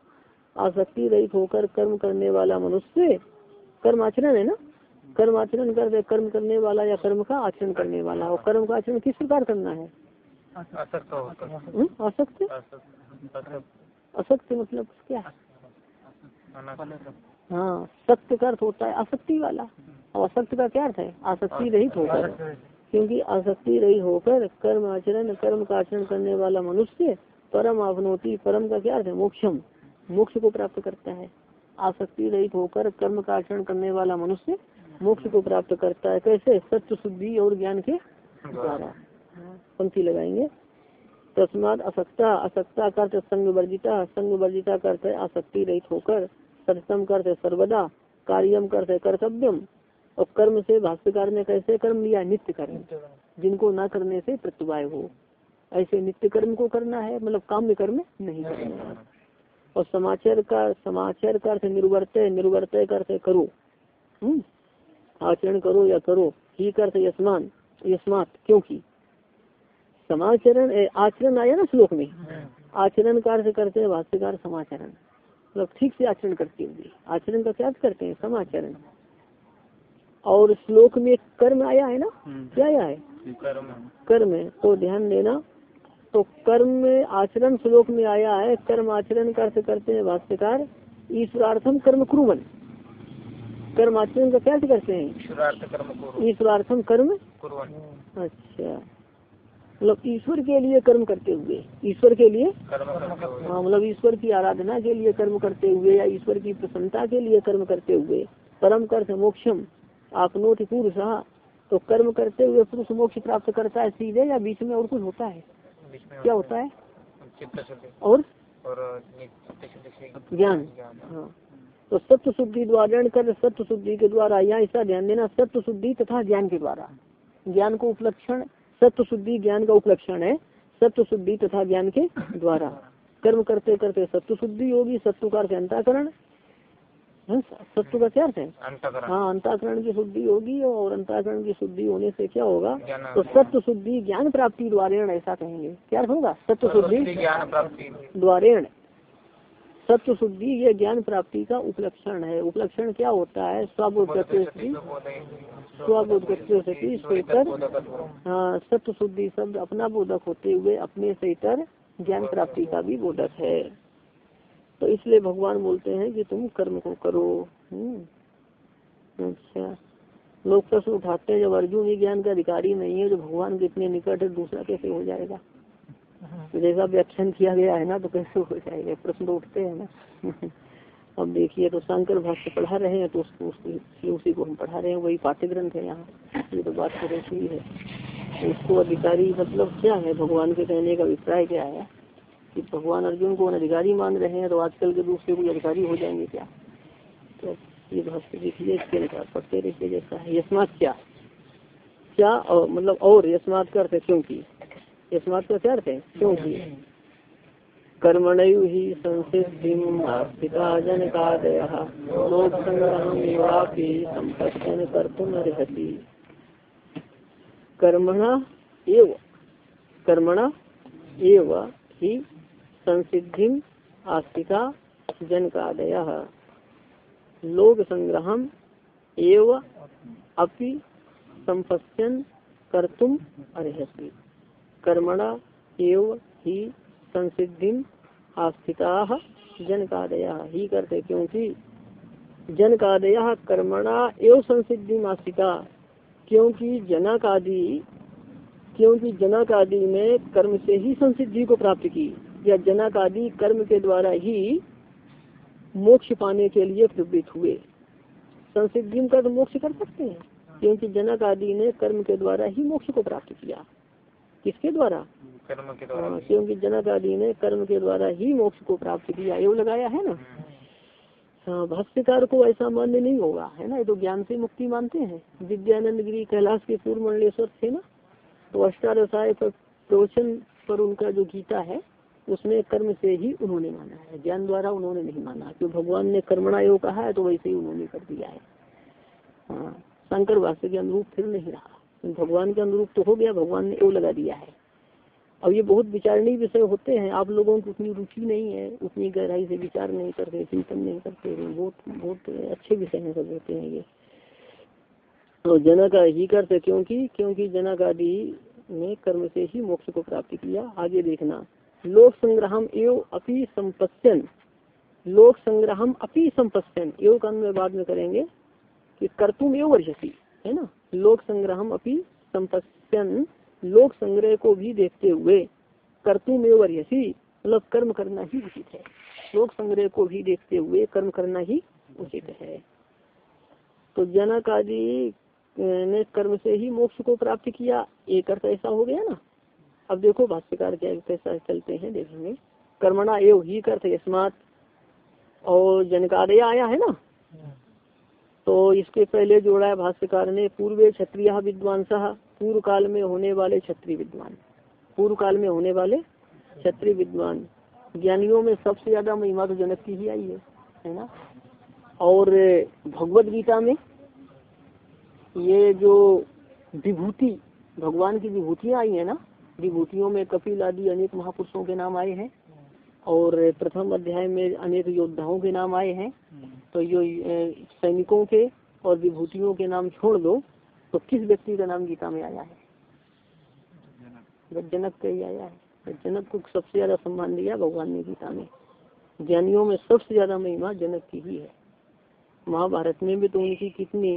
आसक्ति रहित होकर कर्म करने वाला मनुष्य कर्म आचरण है ना? कर्म आचरण कर कर्म करने वाला या कर्म का आचरण करने वाला। और कर्म का आचरण किस प्रकार करना है? असक्त आसक्त? असत्य मतलब क्या? हाँ सत्य का अर्थ होता है आसक्ति वाला। और असत्य का क्या अर्थ है? आसक्ति रहित होकर। क्योंकि आसक्ति रहित होकर कर्म आचरण कर्म का आचरण करने वाला मनुष्य परम अवनोति परम का क्या अर्थ है? मोक्षम। मोक्ष को प्राप्त करता है। आसक्ति रहित होकर कर्म का आचरण करने वाला मनुष्य मोक्ष को प्राप्त करता है। कैसे? सत्य, शुद्धि और ज्ञान के द्वारा। पंक्ति लगाएँगे। तस्माद असक्ता असक्ता करते संग वर्जिता संग वर्जिता करते आसक्ति रहित होकर सततम करते सर्वदा, कार्यम करते कर्तव्यम। और कर्म से भाष्यकार ने कैसे कर्म लिया? नित्य कर्म। जिनको न करने से प्रत्युवाय हो। ऐसे नित्य कर्म को करना है मतलब काम्य कर्म नहीं करना और समाचार का समाचार का अर्थ निर्वर्तय निर्वर्तय का अर्थ करो। हम्म? आचरण करो या करो ही का अर्थ यशमान यशमात क्योंकि। समाचरण आचरण आया ना श्लोक में? आचरण का अर्थ करते हैं भाष्यकार समाचरण। मतलब ठीक से आचरण करते हुए। आचरण का क्या करते हैं? समाचरण। और श्लोक में कर्म आया है ना? क्या आया है? कर्म है। तो ध्यान देना तो कर्म आचरण श्लोक में आया है कर्म आचरण का अर्थ करते हैं भाष्यकार ईश्वरार्थम कर्म क्रुवन। कर्म आचरण का क्या करते हैं? ईश्वरार्थम कर्म अच्छा। मतलब ईश्वर के लिए कर्म करते हुए ईश्वर के लिए? हाँ मतलब ईश्वर की आराधना के लिए कर्म करते हुए या ईश्वर की प्रसन्नता के लिए कर्म करते हुए परम कर्थ मोक्षम आपनोति पुरुष तो कर्म करते हुए पुरुष मोक्ष प्राप्त करता है सीधे या बीच में और कुछ होता है? क्या होता है? और? ज्ञान। हाँ। तो सत्य शुद्धि द्वारा कर सत्य शुद्धि के द्वारा यहाँ ऐसा ध्यान देना सत्य शुद्धि तथा ज्ञान के द्वारा। ज्ञान को उपलक्षण सत्य शुद्धि ज्ञान का उपलक्षण है सत्य शुद्धि तथा ज्ञान के द्वारा। कर्म करते करते सत्य शुद्धि होगी सत्य का अंताकरण सत्य का क्या अर्थ है। हाँ अंताकरण की शुद्धि होगी और अंताकरण की शुद्धि होने से क्या होगा? तो सत्य शुद्धि ज्ञान प्राप्ति द्वारे ऐसा कहेंगे। क्या अर्थ होगा? सत्य शुद्धि द्वारे सत्य शुद्धि ये ज्ञान प्राप्ति का उपलक्षण है। उपलक्षण क्या होता है? स्वबोध स्वबोध हाँ सत्य शुद्धि शब्द अपना बोधक होते हुए अपने से इतर ज्ञान प्राप्ति का भी बोधक है। तो इसलिए भगवान बोलते हैं कि तुम कर्म को करो। हम्म। अच्छा। लोग प्रश्न उठाते हैं जब अर्जुन ही ज्ञान का अधिकारी नहीं है जो भगवान के इतने निकट है दूसरा कैसे हो जाएगा? तो जैसा व्याख्यान किया गया है ना तो कैसे हो जाएगा? प्रश्न तो उठते हैं ना। अब देखिए तो शंकर भाष्य पढ़ा रहे हैं तो उसको उसकी उसी को हम पढ़ा रहे हैं वही पाठ्य ग्रंथ है यहाँ। ये तो बात तो ऐसी है तो उसको अधिकारी मतलब क्या है? भगवान के कहने का अभिप्राय क्या है? कि भगवान अर्जुन को अधिकारी मान रहे हैं तो आजकल के दूसरे कोई अधिकारी हो जाएँगे क्या? तो ये भाष्य देखिए इसके अनुसार पढ़ते रहिए जैसा है। यशमात क्या? क्या और मतलब और यशमात का अर्थ है क्योंकि यशमात का क्या अर्थ है? क्योंकि कर्मण ही संसिधि पिता जन का लोक कर्मणा एव। कर्मणा एव ही संसिधि आस्तिका जनकादय। लोक संग्रह एव अपि संपश्यन कर्तुम अर्हति। कर्मणा एव ही संसिधि आस्थिता जनकादया। ही करते क्योंकि जनकादया कर्मणा एवं संसिधि आस्थिता क्योंकि जनक आदि क्योंकि जनक आदि ने कर्म से ही संसिद्धि को प्राप्त की। या जनक आदि कर्म के द्वारा ही मोक्ष पाने के लिए प्रवृत्त हुए। संसिद्धि का तो मोक्ष कर सकते हैं क्योंकि जनक आदि ने कर्म के द्वारा ही मोक्ष को प्राप्त किया। किसके द्वारा? कर्म के द्वारा हाँ, क्योंकि जनक आदि ने कर्म के द्वारा ही मोक्ष को प्राप्त किया। ये लगाया है ना? हाँ भाष्यकार को ऐसा मान्य नहीं होगा है ना? ये तो ज्ञान से मुक्ति मानते हैं। विद्यानंद गिरी कैलाश के पूर्व मंडलेश्वर थे ना? तो अष्टादशाय पर प्रवचन पर उनका जो गीता है उसमें कर्म से ही उन्होंने माना है। ज्ञान द्वारा उन्होंने नहीं माना। क्यों भगवान ने कर्मणा योग कहा है तो वैसे ही उन्होंने कर दिया है। हाँ शंकर भाष्य के अनुरूप फिर नहीं रहा। भगवान के अनुरूप तो हो गया, भगवान ने वो लगा दिया है। अब ये बहुत विचारणीय विषय होते हैं। आप लोगों की उतनी रुचि नहीं है, उतनी गहराई से विचार नहीं करते, चिंतन नहीं करते बहुत बहुत अच्छे विषय हैं सब होते हैं ये। तो जनक ही करते क्योंकि क्योंकि जनक आदि ने कर्म से ही मोक्ष को प्राप्त किया। आगे देखना। लोक संग्रहम एवं अपी संपत्यन लोक संग्रहम अपी संपत्यन एवं का बाद में करेंगे कि कर्तुम एवं वर्षसी है ना? लोक संग्रह अपनी संपत्यन लोक संग्रह को भी देखते हुए कर्तुम यसी मतलब कर्म करना ही उचित है। लोक संग्रह को भी देखते हुए कर्म करना ही उचित है। तो जनक आदि ने कर्म से ही मोक्ष को प्राप्त किया। एक अर्थ ऐसा हो गया ना? अब देखो, भाष्यकार क्या कैसा चलते हैं देखेंगे कर्मणा एव ही कर्थ यस्मात। और जनकादय आया है ना? तो इसके पहले जोड़ा है भाष्यकार ने, पूर्व क्षत्रिय विद्वान विद्वांस पूर्व काल में होने वाले क्षत्रिय विद्वान। पूर्व काल में होने वाले क्षत्रिय विद्वान। ज्ञानियों में सबसे ज़्यादा महिमा तो जनक की ही आई है है ना? और भगवत गीता में ये जो विभूति, भगवान की विभूतियाँ आई है ना विभूतियों में कपिल आदि अनेक महापुरुषों के नाम आए हैं। और प्रथम अध्याय में अनेक योद्धाओं के नाम आए हैं। तो जो सैनिकों के और विभूतियों के नाम छोड़ दो तो किस व्यक्ति का नाम गीता में आया है? जनक का ही आया है। जनक को सबसे ज़्यादा सम्मान दिया भगवान ने गीता में। ज्ञानियों में सबसे ज़्यादा महिमा जनक की ही है। महाभारत में भी तो उनकी कितनी,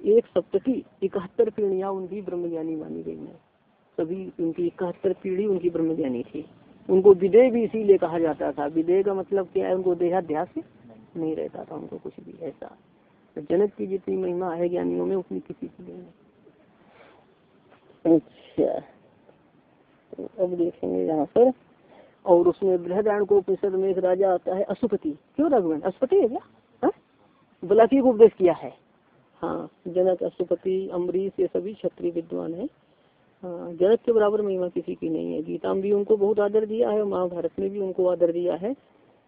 एक सप्तकी इकहत्तर पीढ़ियाँ उनकी ब्रह्मज्ञानी मानी गई है। सभी उनकी इकहत्तर पीढ़ी उनकी ब्रह्मज्ञानी थी। उनको विदय भी इसीलिए कहा जाता था। विदय का मतलब क्या है? उनको देहाध्यास नहीं रहता था, उनको कुछ भी ऐसा। जनक की जितनी महिमा है ज्ञानियों में, उतनी किसी की नहीं अच्छा। तो अब देखेंगे यहाँ पर। और उसमें बृहदारण को उपनिषद में एक राजा आता है, अशुपति। क्यों रघुवन? अशुपति है क्या? हाँ? बलाकी को उपदेश किया है। हाँ जनक, अशुपति अम्बरीश ये सभी क्षत्रिय विद्वान है। हाँ जनक के बराबर महिमा किसी की नहीं है। गीता में भी उनको बहुत आदर दिया है महाभारत में भी उनको आदर दिया है।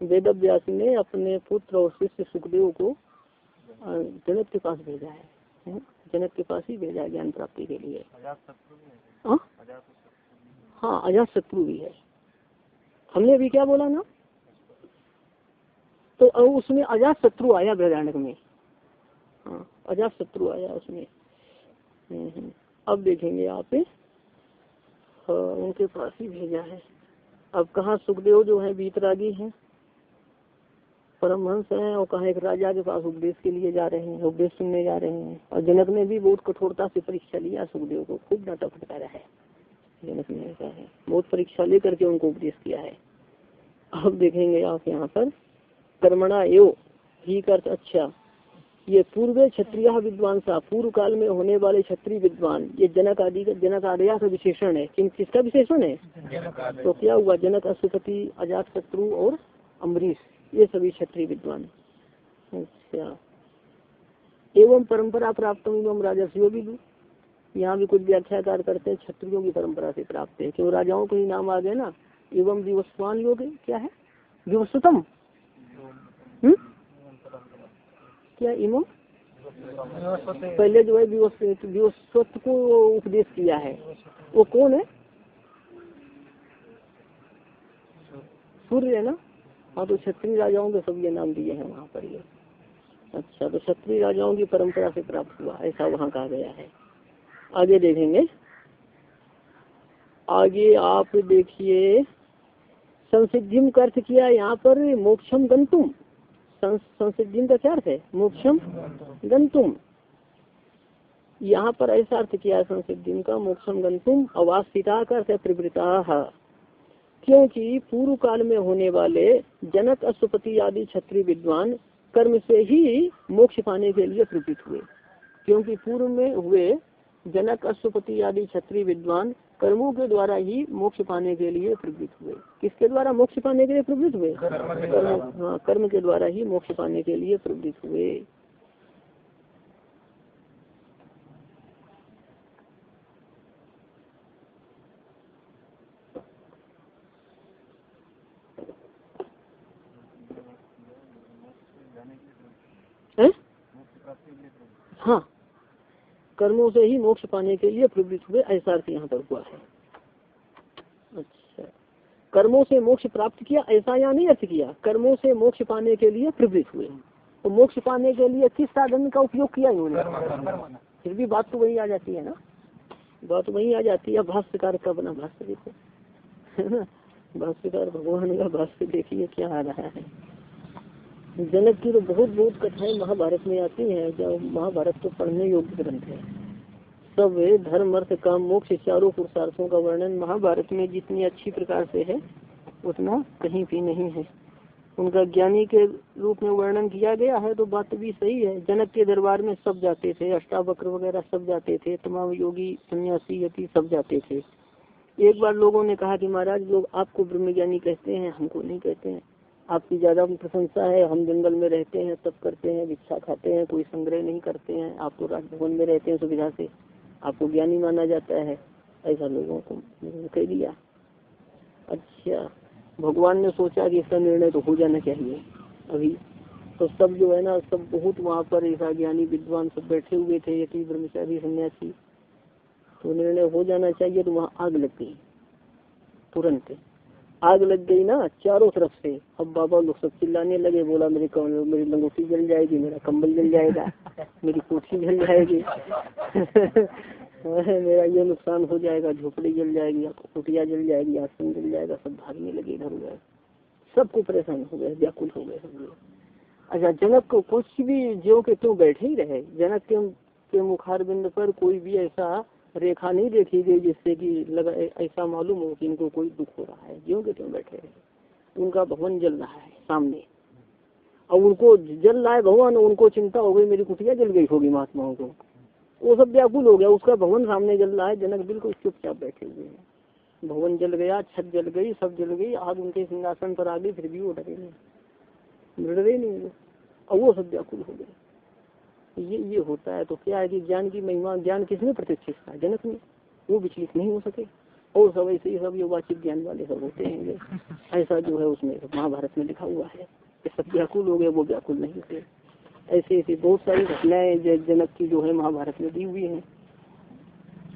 वेद व्यास ने अपने पुत्र और शिष्य सुखदेव को जनक के पास भेजा है जनक के पास ही भेजा है ज्ञान प्राप्ति के लिए। हाँ? हाँ अजात शत्रु भी है। हमने अभी क्या बोला ना? तो उसमें अजात शत्रु आया वैदानक में। हाँ अजात शत्रु आया उसमें। हम्म, हम्म। अब देखेंगे आप हाँ, उनके पास ही भेजा है। अब कहा सुखदेव जो है बीतरागी है? परमहंस है और कहा एक राजा के पास उपदेश के लिए जा रहे हैं उपदेश सुनने जा रहे हैं। और जनक ने भी बहुत कठोरता से परीक्षा लिया सुखदेव को खूब डांटा फटकारा है। जनक ने ऐसा है बहुत परीक्षा लेकर के उनको उपदेश किया है। अब देखेंगे आप यहाँ पर कर्मणा एव ही कर अच्छा। ये पूर्व क्षत्रिय विद्वान सा पूर्व काल में होने वाले क्षत्रिय विद्वान, ये जनक आदि का जनक आदया का विशेषण है। किन किसका विशेषण है? तो क्या हुआ? जनक अशुपति अजात शत्रु और अम्बरीश, ये सभी क्षत्रिय विद्वान। अच्छा। एवं परंपरा प्राप्त एवं राजस्व भी यहाँ भी कुछ व्याख्याकार करते हैं, क्षत्रियों की परंपरा से प्राप्त है। क्यों? राजाओं के ही नाम आ गए ना। एवं विवस्वान योग क्या है? विवस्वतम हम्म? क्या इमो? पहले जो है विवस्वत को उपदेश किया है। वो कौन है? सूर्य है ना? हाँ तो क्षत्रिय राजाओं के सब ये नाम दिए हैं वहाँ पर ये। अच्छा तो क्षत्रिय राजाओं की परंपरा से प्राप्त हुआ, ऐसा वहाँ कहा गया है। आगे देखेंगे। आगे आप देखिए, संसिद्धिम का अर्थ किया यहाँ पर मोक्षम गंतुम संसिद्धिम का क्या अर्थ है? मोक्षम गंतुम यहाँ पर ऐसा अर्थ किया है संसिद्धिम का, मोक्षम गंतुम अवास्थिता का अर्थ है प्रवृता क्योंकि पूर्व काल में होने वाले जनक अशुपति आदि क्षत्रिय विद्वान कर्म से ही मोक्ष पाने के लिए प्रवृत्त हुए। क्योंकि पूर्व में हुए जनक अशुपति आदि क्षत्रिय विद्वान कर्मों के द्वारा ही मोक्ष पाने के लिए प्रवृत्त हुए। किसके द्वारा मोक्ष पाने के लिए प्रवृत्त हुए? कर्म हाँ कर्म के द्वारा ही मोक्ष पाने के लिए प्रवृत्त हुए हाँ कर्मों से ही मोक्ष पाने के लिए प्रवृत्त हुए ऐसा अर्थ यहाँ पर हुआ है। अच्छा। कर्मों से मोक्ष प्राप्त किया ऐसा यहाँ नहीं अर्थ किया। कर्मों से मोक्ष पाने के लिए प्रवृत्त हुए। तो मोक्ष पाने के लिए किस साधन का उपयोग किया इन्होंने? फिर भी बात तो वही आ जाती है ना? बात वही आ जाती है भाष्यकार का बना भाष्य देखो। है ना? भाष्यकार भगवान का भाष्य देखिए क्या आ रहा है। जनक की तो बहुत बहुत कथाएँ महाभारत में आती हैं जब महाभारत तो पढ़ने योग्य ग्रंथ है। सब धर्म, अर्थ, काम, मोक्ष, चारों पुरुषार्थों का वर्णन महाभारत में जितनी अच्छी प्रकार से है, उतना कहीं भी नहीं है। उनका ज्ञानी के रूप में वर्णन किया गया है तो बात भी सही है। जनक के दरबार में सब जाते थे, अष्टावक्र वगैरह सब जाते थे, तमाम योगी, सन्यासी, यति सब जाते थे। एक बार लोगों ने कहा कि महाराज, लोग आपको ब्रह्मज्ञानी कहते हैं, हमको नहीं कहते हैं। आपकी ज़्यादा प्रशंसा है, हम जंगल में रहते हैं सब करते हैं, भिक्षा खाते हैं, कोई संग्रह नहीं करते हैं, आप तो राजभवन में रहते हैं सुविधा से, आपको ज्ञानी माना जाता है, ऐसा लोगों को कह दिया। अच्छा भगवान ने सोचा कि इसका निर्णय तो हो जाना चाहिए। अभी तो सब जो है ना, सब बहुत वहाँ पर ऐसा ज्ञानी, विद्वान सब बैठे हुए थे, यति ब्रह्मचारी, सन्यासी। तो निर्णय हो जाना चाहिए तो वहाँ आग लग गई, तुरंत। आग लग गई ना चारों तरफ़ से। अब बाबा लोग सब चिल्लाने लगे बोला मेरी मेरी लंगोटी जल जाएगी मेरा कंबल जल जाएगा मेरी कोठी जल जाएगी। मेरा ये नुकसान हो जाएगा झोपड़ी जल जाएगी कुटिया जल जाएगी आसन जल जाएगा सब भागने लगे इधर उधर। सबको परेशान हो गए व्याकुल हो गए अच्छा जनक को कुछ भी जो के क्यों बैठे ही रहे। जनक के, के मुखार बिंद पर कोई भी ऐसा रेखा नहीं देखी गई जिससे कि लगा ऐसा मालूम हो कि इनको कोई दुख हो रहा है। ज्यो के क्यों बैठे रहे उनका भवन जल रहा है सामने। और उनको जल रहा है भगवान, उनको चिंता हो गई, मेरी कुटिया जल गई होगी महात्माओं को। वो सब व्याकुल हो गया, उसका भवन सामने जल रहा है, जनक बिल्कुल चुपचाप बैठे हुए हैं। भवन जल गया, छत जल गई, सब जल गई आग उनके सिंहासन पर आ गई फिर भी वो डरे नहीं। डरे नहीं और वो सब व्याकुल हो गए। ये ये होता है तो क्या है कि ज्ञान की महिमा, ज्ञान किसने प्रतिष्ठित था जनक ने। वो विचलित नहीं हो सके। और सब ऐसे ही सब योगाचित ज्ञान वाले सब होते हैं। ऐसा जो है उसमें महाभारत में लिखा हुआ है सब व्याकुल हो गए, वो व्याकुल नहीं होते। ऐसे, ऐसी बहुत सारी घटनाएँ जनक की जो है महाभारत में दी हुई है।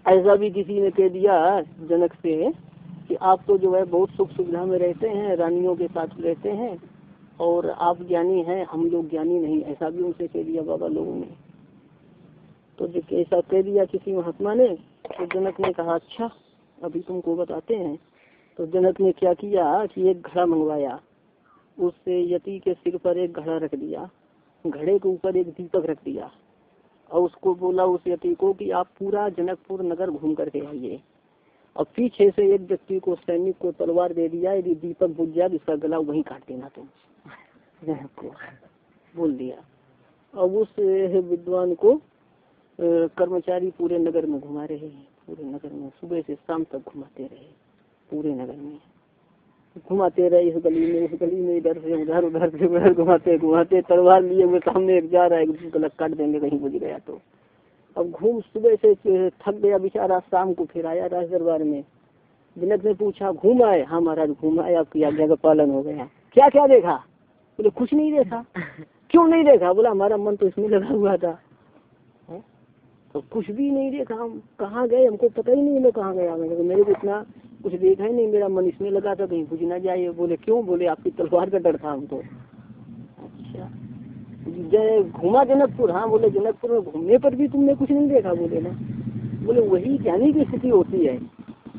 ऐसा भी किसी ने कह दिया जनक से कि आप तो जो है बहुत सुख सुविधा में रहते हैं, रानियों के साथ रहते हैं और आप ज्ञानी हैं, हम लोग ज्ञानी नहीं। ऐसा भी उनसे कह दिया बाबा लोगों ने। तो जब ऐसा कह दिया किसी महात्मा ने तो जनक ने कहा अच्छा अभी तुमको बताते हैं। तो जनक ने क्या किया कि एक घड़ा मंगवाया। उससे यति के सिर पर एक घड़ा रख दिया। घड़े के ऊपर एक दीपक रख दिया। और उसको बोला उस यति को कि आप पूरा जनकपुर नगर घूम करके आइए। और पीछे से एक व्यक्ति को सैनिक को तलवार दे दिया, यदि दीपक बुझ जाए इसका गला वहीं काट देना तुम। को बोल दिया। अब उस विद्वान को कर्मचारी पूरे नगर में घुमा रहे हैं। पूरे नगर में सुबह से शाम तक घुमाते रहे। पूरे नगर में। घुमाते रहे इस गली में, उस गली में, इधर से, उधर उधर से, उधर घुमाते घुमाते, तलवार लिए हुए सामने एक जा रहा है, एक गलत काट देंगे, कहीं बुझ गया तो। अब घूम सुबह से थक गया बेचारा, शाम को फिर आया राज दरबार में। जनक ने पूछा, घूम आए? हाँ महाराज, घूम आए आपकी आज्ञा का पालन हो गया। क्या क्या देखा? बोले कुछ नहीं देखा। क्यों नहीं देखा? बोला हमारा मन तो इसमें लगा हुआ था। तो कुछ भी नहीं देखा। हम कहाँ गए? हमको पता ही नहीं मैं कहाँ गया। मैंने मेरे को इतना कुछ देखा ही नहीं। मेरा मन इसमें लगा था कहीं कुछ ना जाए। बोले क्यों? बोले आपकी तलवार का डर था हमको अच्छा। जय घूमा जनकपुर हाँ बोले जनकपुर में घूमने पर भी तुमने कुछ नहीं देखा? बोले ना बोले वही ज्ञानी की स्थिति होती है।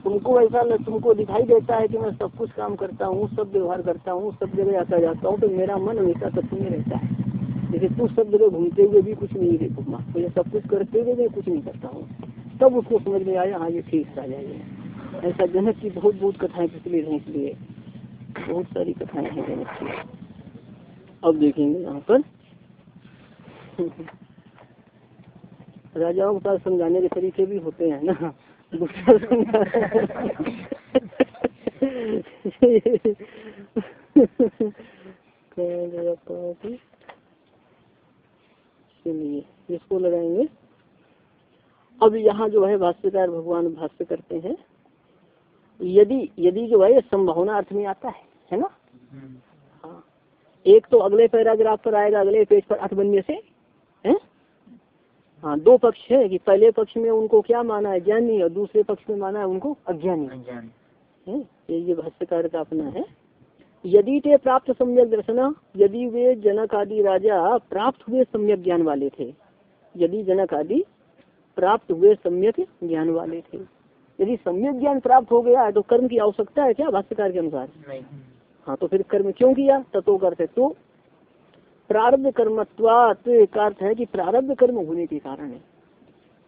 तुमको ऐसा तुमको दिखाई देता है कि मैं सब कुछ काम करता हूँ, सब व्यवहार करता हूँ, सब जगह आता जाता हूँ तो मेरा मन हमेशा सत्य में रहता है। जैसे तू सब जगह घूमते हुए भी कुछ नहीं देखूँगा तो ये सब कुछ करते हुए मैं कुछ नहीं करता हूँ। तब उसको समझ में आया हाँ ये ठीक आ जाएगा ऐसा जनक की बहुत बहुत कथाएँ प्रचलित हैं, इसलिए बहुत सारी कथाएँ हैं जनक की। अब देखेंगे यहाँ पर। राजाओं के पास समझाने के तरीके भी होते हैं ना। गुस्सा चलिए इसको लगाएँगे? अब यहाँ जो है भाष्यकार भगवान भाष्य करते हैं। यदि यदि जो है संभावना अर्थ में आता है है ना? हाँ। एक तो अगले पैराग्राफ पर आएगा अगले पेज पर अर्थ बनने से है? हाँ दो पक्ष है कि पहले पक्ष में उनको क्या माना है ज्ञानी और दूसरे पक्ष में माना है उनको अज्ञानी है। ये भाष्यकार का अपना है। यदि ते प्राप्त सम्यक दर्शना यदि वे जनक आदि राजा प्राप्त हुए सम्यक ज्ञान वाले थे। यदि जनक आदि प्राप्त हुए सम्यक ज्ञान वाले थे। यदि सम्यक ज्ञान प्राप्त हो गया है तो कर्म की आवश्यकता है क्या भाष्यकार के अनुसार? हाँ तो फिर कर्म क्यों किया? तत्व करते तो प्रारब्ध कर्मत्वात का अर्थ है कि प्रारब्ध कर्म होने के कारण है।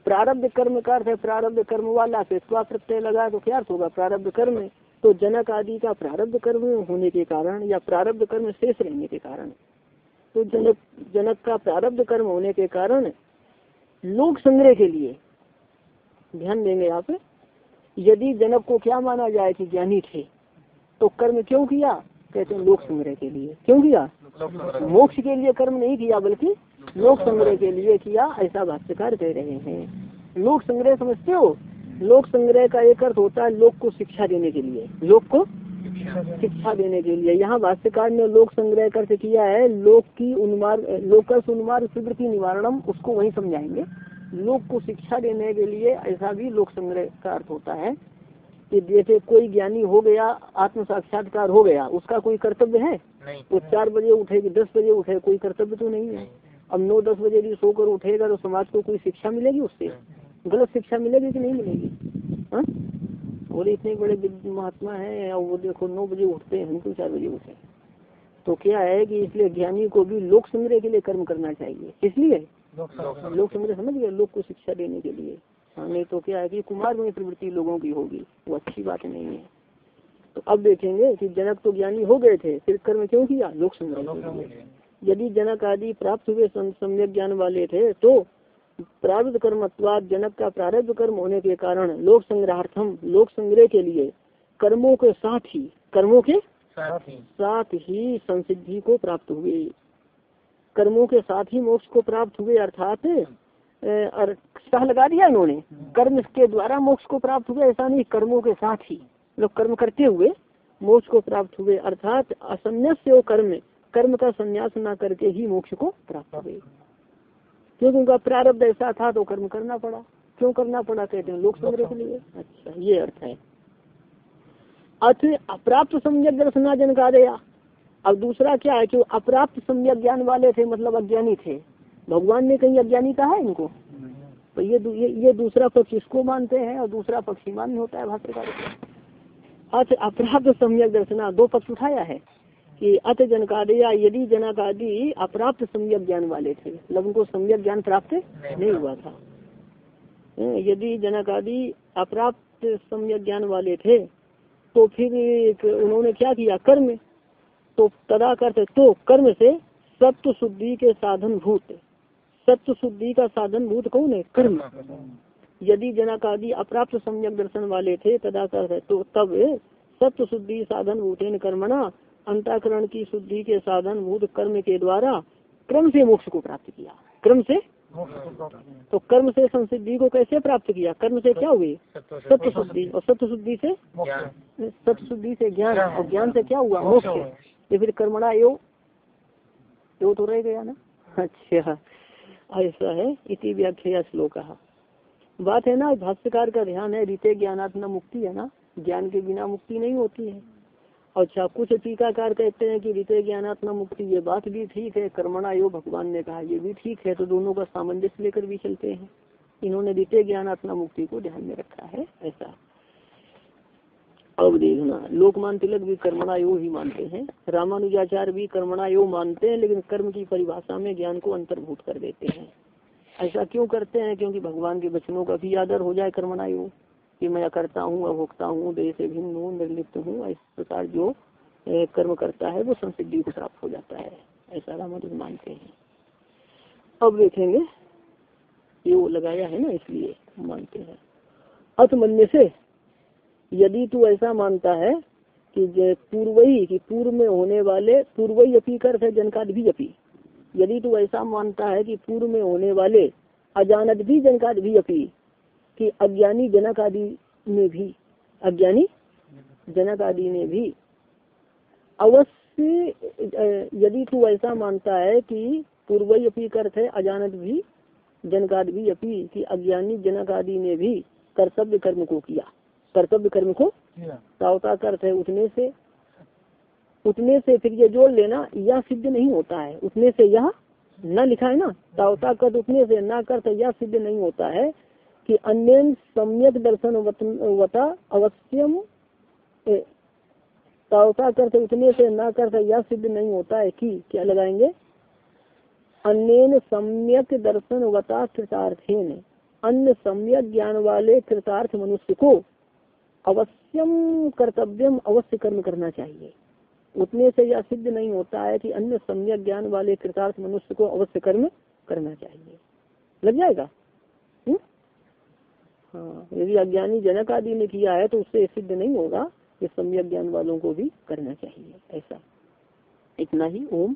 प्रारब्ध कर्म का अर्थ है, प्रारब्ध कर्म वाला फिर प्रत्यय लगा तो क्या अर्थ होगा? प्रारब्ध कर्म तो जनक आदि का प्रारब्ध कर्म होने के कारण या प्रारब्ध कर्म शेष रहने के कारण तो जनक जनक का प्रारब्ध कर्म होने के कारण लोक संग्रह के लिए ध्यान देंगे आप, यदि जनक को क्या माना जाए कि ज्ञानी थे तो कर्म क्यों किया? कहते हैं लोक संग्रह के लिए। क्यों किया? मोक्ष के लिए कर्म नहीं किया, बल्कि लोक संग्रह के लिए किया, ऐसा भाष्यकार कह रहे हैं। लोक संग्रह समझते हो? लोक संग्रह का एक अर्थ होता है लोक को शिक्षा देने के लिए। लोक को शिक्षा देने के लिए। यहाँ भाष्यकार ने लोक संग्रह कर किया है, लोक की उन्मार्ग लोकस शुद्र की निवारणम, उसको वही समझाएँगे। लोक को शिक्षा देने के लिए ऐसा भी लोक संग्रह का अर्थ होता है। कि जैसे कोई ज्ञानी हो गया आत्म साक्षात्कार हो गया उसका कोई कर्तव्य है? वो तो चार बजे उठेगी दस बजे उठे कोई कर्तव्य तो नहीं है। अब नौ दस बजे भी सोकर उठेगा तो समाज को कोई शिक्षा मिलेगी उससे? गलत शिक्षा मिलेगी कि नहीं मिलेगी? हाँ? बोले इतने बड़े महात्मा है और वो देखो नौ बजे उठते हैं हम तो चार बजे उठे। तो क्या है कि इसलिए ज्ञानी को भी लोक संग्रह के लिए कर्म करना चाहिए। इसलिए? लोक संग्रह समझ गए लोग को शिक्षा देने के लिए। नहीं तो क्या है कि कुमार में प्रवृत्ति लोगों की होगी वो अच्छी बात नहीं है। तो अब देखेंगे कि जनक तो ज्ञानी हो गए थे फिर कर्म क्यों किया? लोक संग्रह यदि जनक आदि प्राप्त हुए सम्यक ज्ञान वाले थे तो प्रारब्ध कर्मत्वाद जनक का प्रारब्ध कर्म होने के कारण लोक संग्रहार्थम लोक संग्रह के लिए कर्मों के साथ ही कर्मों के साथ ही संसिद्धि को प्राप्त हुए। कर्मों के साथ ही मोक्ष को प्राप्त हुए अर्थात सह लगा दिया इन्होंने। कर्म के द्वारा मोक्ष को प्राप्त हुए ऐसा नहीं कर्मों के साथ ही। लोग कर्म करते हुए मोक्ष को प्राप्त हुए अर्थात असन्यास से वो कर्म कर्म का संन्यास न करके ही मोक्ष को प्राप्त हुए। क्योंकि उनका प्रारब्ध ऐसा था तो कर्म करना पड़ा। क्यों करना पड़ा कहते हैं लोक संग्रह के लिए। अच्छा ये अर्थ है। अर्थ अप्राप्त सम्यक दर्शना जन का अब दूसरा क्या है कि अप्राप्त सम्यक ज्ञान वाले थे मतलब अज्ञानी थे। भगवान ने कहीं अज्ञानी कहा है इनको? तो ये ये, ये दूसरा पक्ष इसको मानते हैं और दूसरा पक्ष ही मान्य होता है भाष्यकार अर्थ अप्राप्त सम्यक दर्शना दो पक्ष उठाया है कि अत जनकादया यदि जनकादि अप्राप्त सम्यक ज्ञान वाले थे। मतलब उनको सम्यक ज्ञान प्राप्त नहीं हुआ था। यदि जनकादि अप्राप्त सम्यक ज्ञान वाले थे तो फिर उन्होंने क्या किया? कर्म। तो तदा करते तो कर्म से सत्य शुद्धि के साधन भूत। सत्य शुद्धि का साधन भूत कौन है? कर्म। यदि जनकादि अप्राप्त सम्यक दर्शन वाले थे तदा तो तब सत्य शुद्धि साधन भूतेन कर्मणा अंताकरण की शुद्धि के साधन भूत कर्म के द्वारा क्रम से मोक्ष को प्राप्त किया। क्रम से? तो कर्म से संसिद्धि को कैसे प्राप्त किया? कर्म से क्या हुए? सत्य शुद्धि। और सत्य शुद्धि से? सत्य शुद्धि से ज्ञान। और ज्ञान से क्या हुआ? मोक्ष ये फिर कर्मणा यो यो तो रह गया ना? अच्छा। ऐसा है इसी व्याख्या श्लोक। बात है ना, भाष्यकार का ध्यान है, रीते ज्ञानात्म मुक्ति है ना, ज्ञान के बिना मुक्ति नहीं होती है। अच्छा कुछ टीकाकार कहते हैं कि रीते ज्ञानात्मा मुक्ति, ये बात भी ठीक है कर्मणा यो भगवान ने कहा, ये भी ठीक है तो दोनों का सामंजस्य लेकर भी चलते हैं। इन्होंने रीते ज्ञानात्मा मुक्ति को ध्यान में रखा है, ऐसा। अब देखना लोकमान तिलक भी कर्मणा यो ही मानते हैं। रामानुजाचार भी कर्मणा यो मानते हैं, लेकिन कर्म की परिभाषा में ज्ञान को अंतर्भूत कर देते हैं। ऐसा क्यों करते हैं? क्योंकि भगवान के वचनों का भी आदर हो जाए कर्मणा योग कि मैं करता हूँ, अभोक्ता हूँ, देह से भिन्न हूँ, निर्लिप्त हूँ, इस प्रकार जो कर्म करता है, वो संसिद्धि को प्राप्त हो जाता है। ऐसा रामानुज मानते हैं। अब देखेंगे। ये वो लगाया है ना, इसलिए मानते हैं। अथ मन से यदि तू ऐसा मानता है कि पूर्वई की पूर्व में होने वाले पूर्वई अपी कर जनकाद भी अपी। यदि तू ऐसा मानता है कि पूर्व में होने वाले अजानत भी जनकाद भी अपी, कि अज्ञानी जनक आदि ने भी, अज्ञानी जनक आदि ने भी, अवश्य यदि तू ऐसा मानता है कि पूर्व अपी है अजानत भी, जनकाद भी अपी, कि अज्ञानी जनक आदि ने भी कर्तव्य कर्म को किया। कर्तव्य कर्म को तावता अर्थ है उठने से। उठने से फिर ये जोड़ लेना यह सिद्ध नहीं होता है। उठने से यह न लिखा है ना? तावता कर उठने से न कर यह सिद्ध नहीं होता है कि अन्य सम्यक दर्शन वता अवश्यम तावता करते उतने से न करते यह सिद्ध नहीं होता है कि क्या लगाएँगे? अन्य सम्यक दर्शन वता कृतार्थेन। अन्य सम्यक ज्ञान वाले कृतार्थ मनुष्य को अवश्यम कर्तव्यम अवश्य कर्म करना चाहिए। उतने से यह सिद्ध नहीं होता है कि अन्य सम्यक ज्ञान वाले कृतार्थ मनुष्य को अवश्य कर्म करना चाहिए। लग जाएगा? हुँ? हाँ यदि अज्ञानी जनक आदि ने किया है तो उससे सिद्ध नहीं होगा कि सम्यक ज्ञान वालों को भी करना चाहिए, ऐसा। इतना ही, ओम।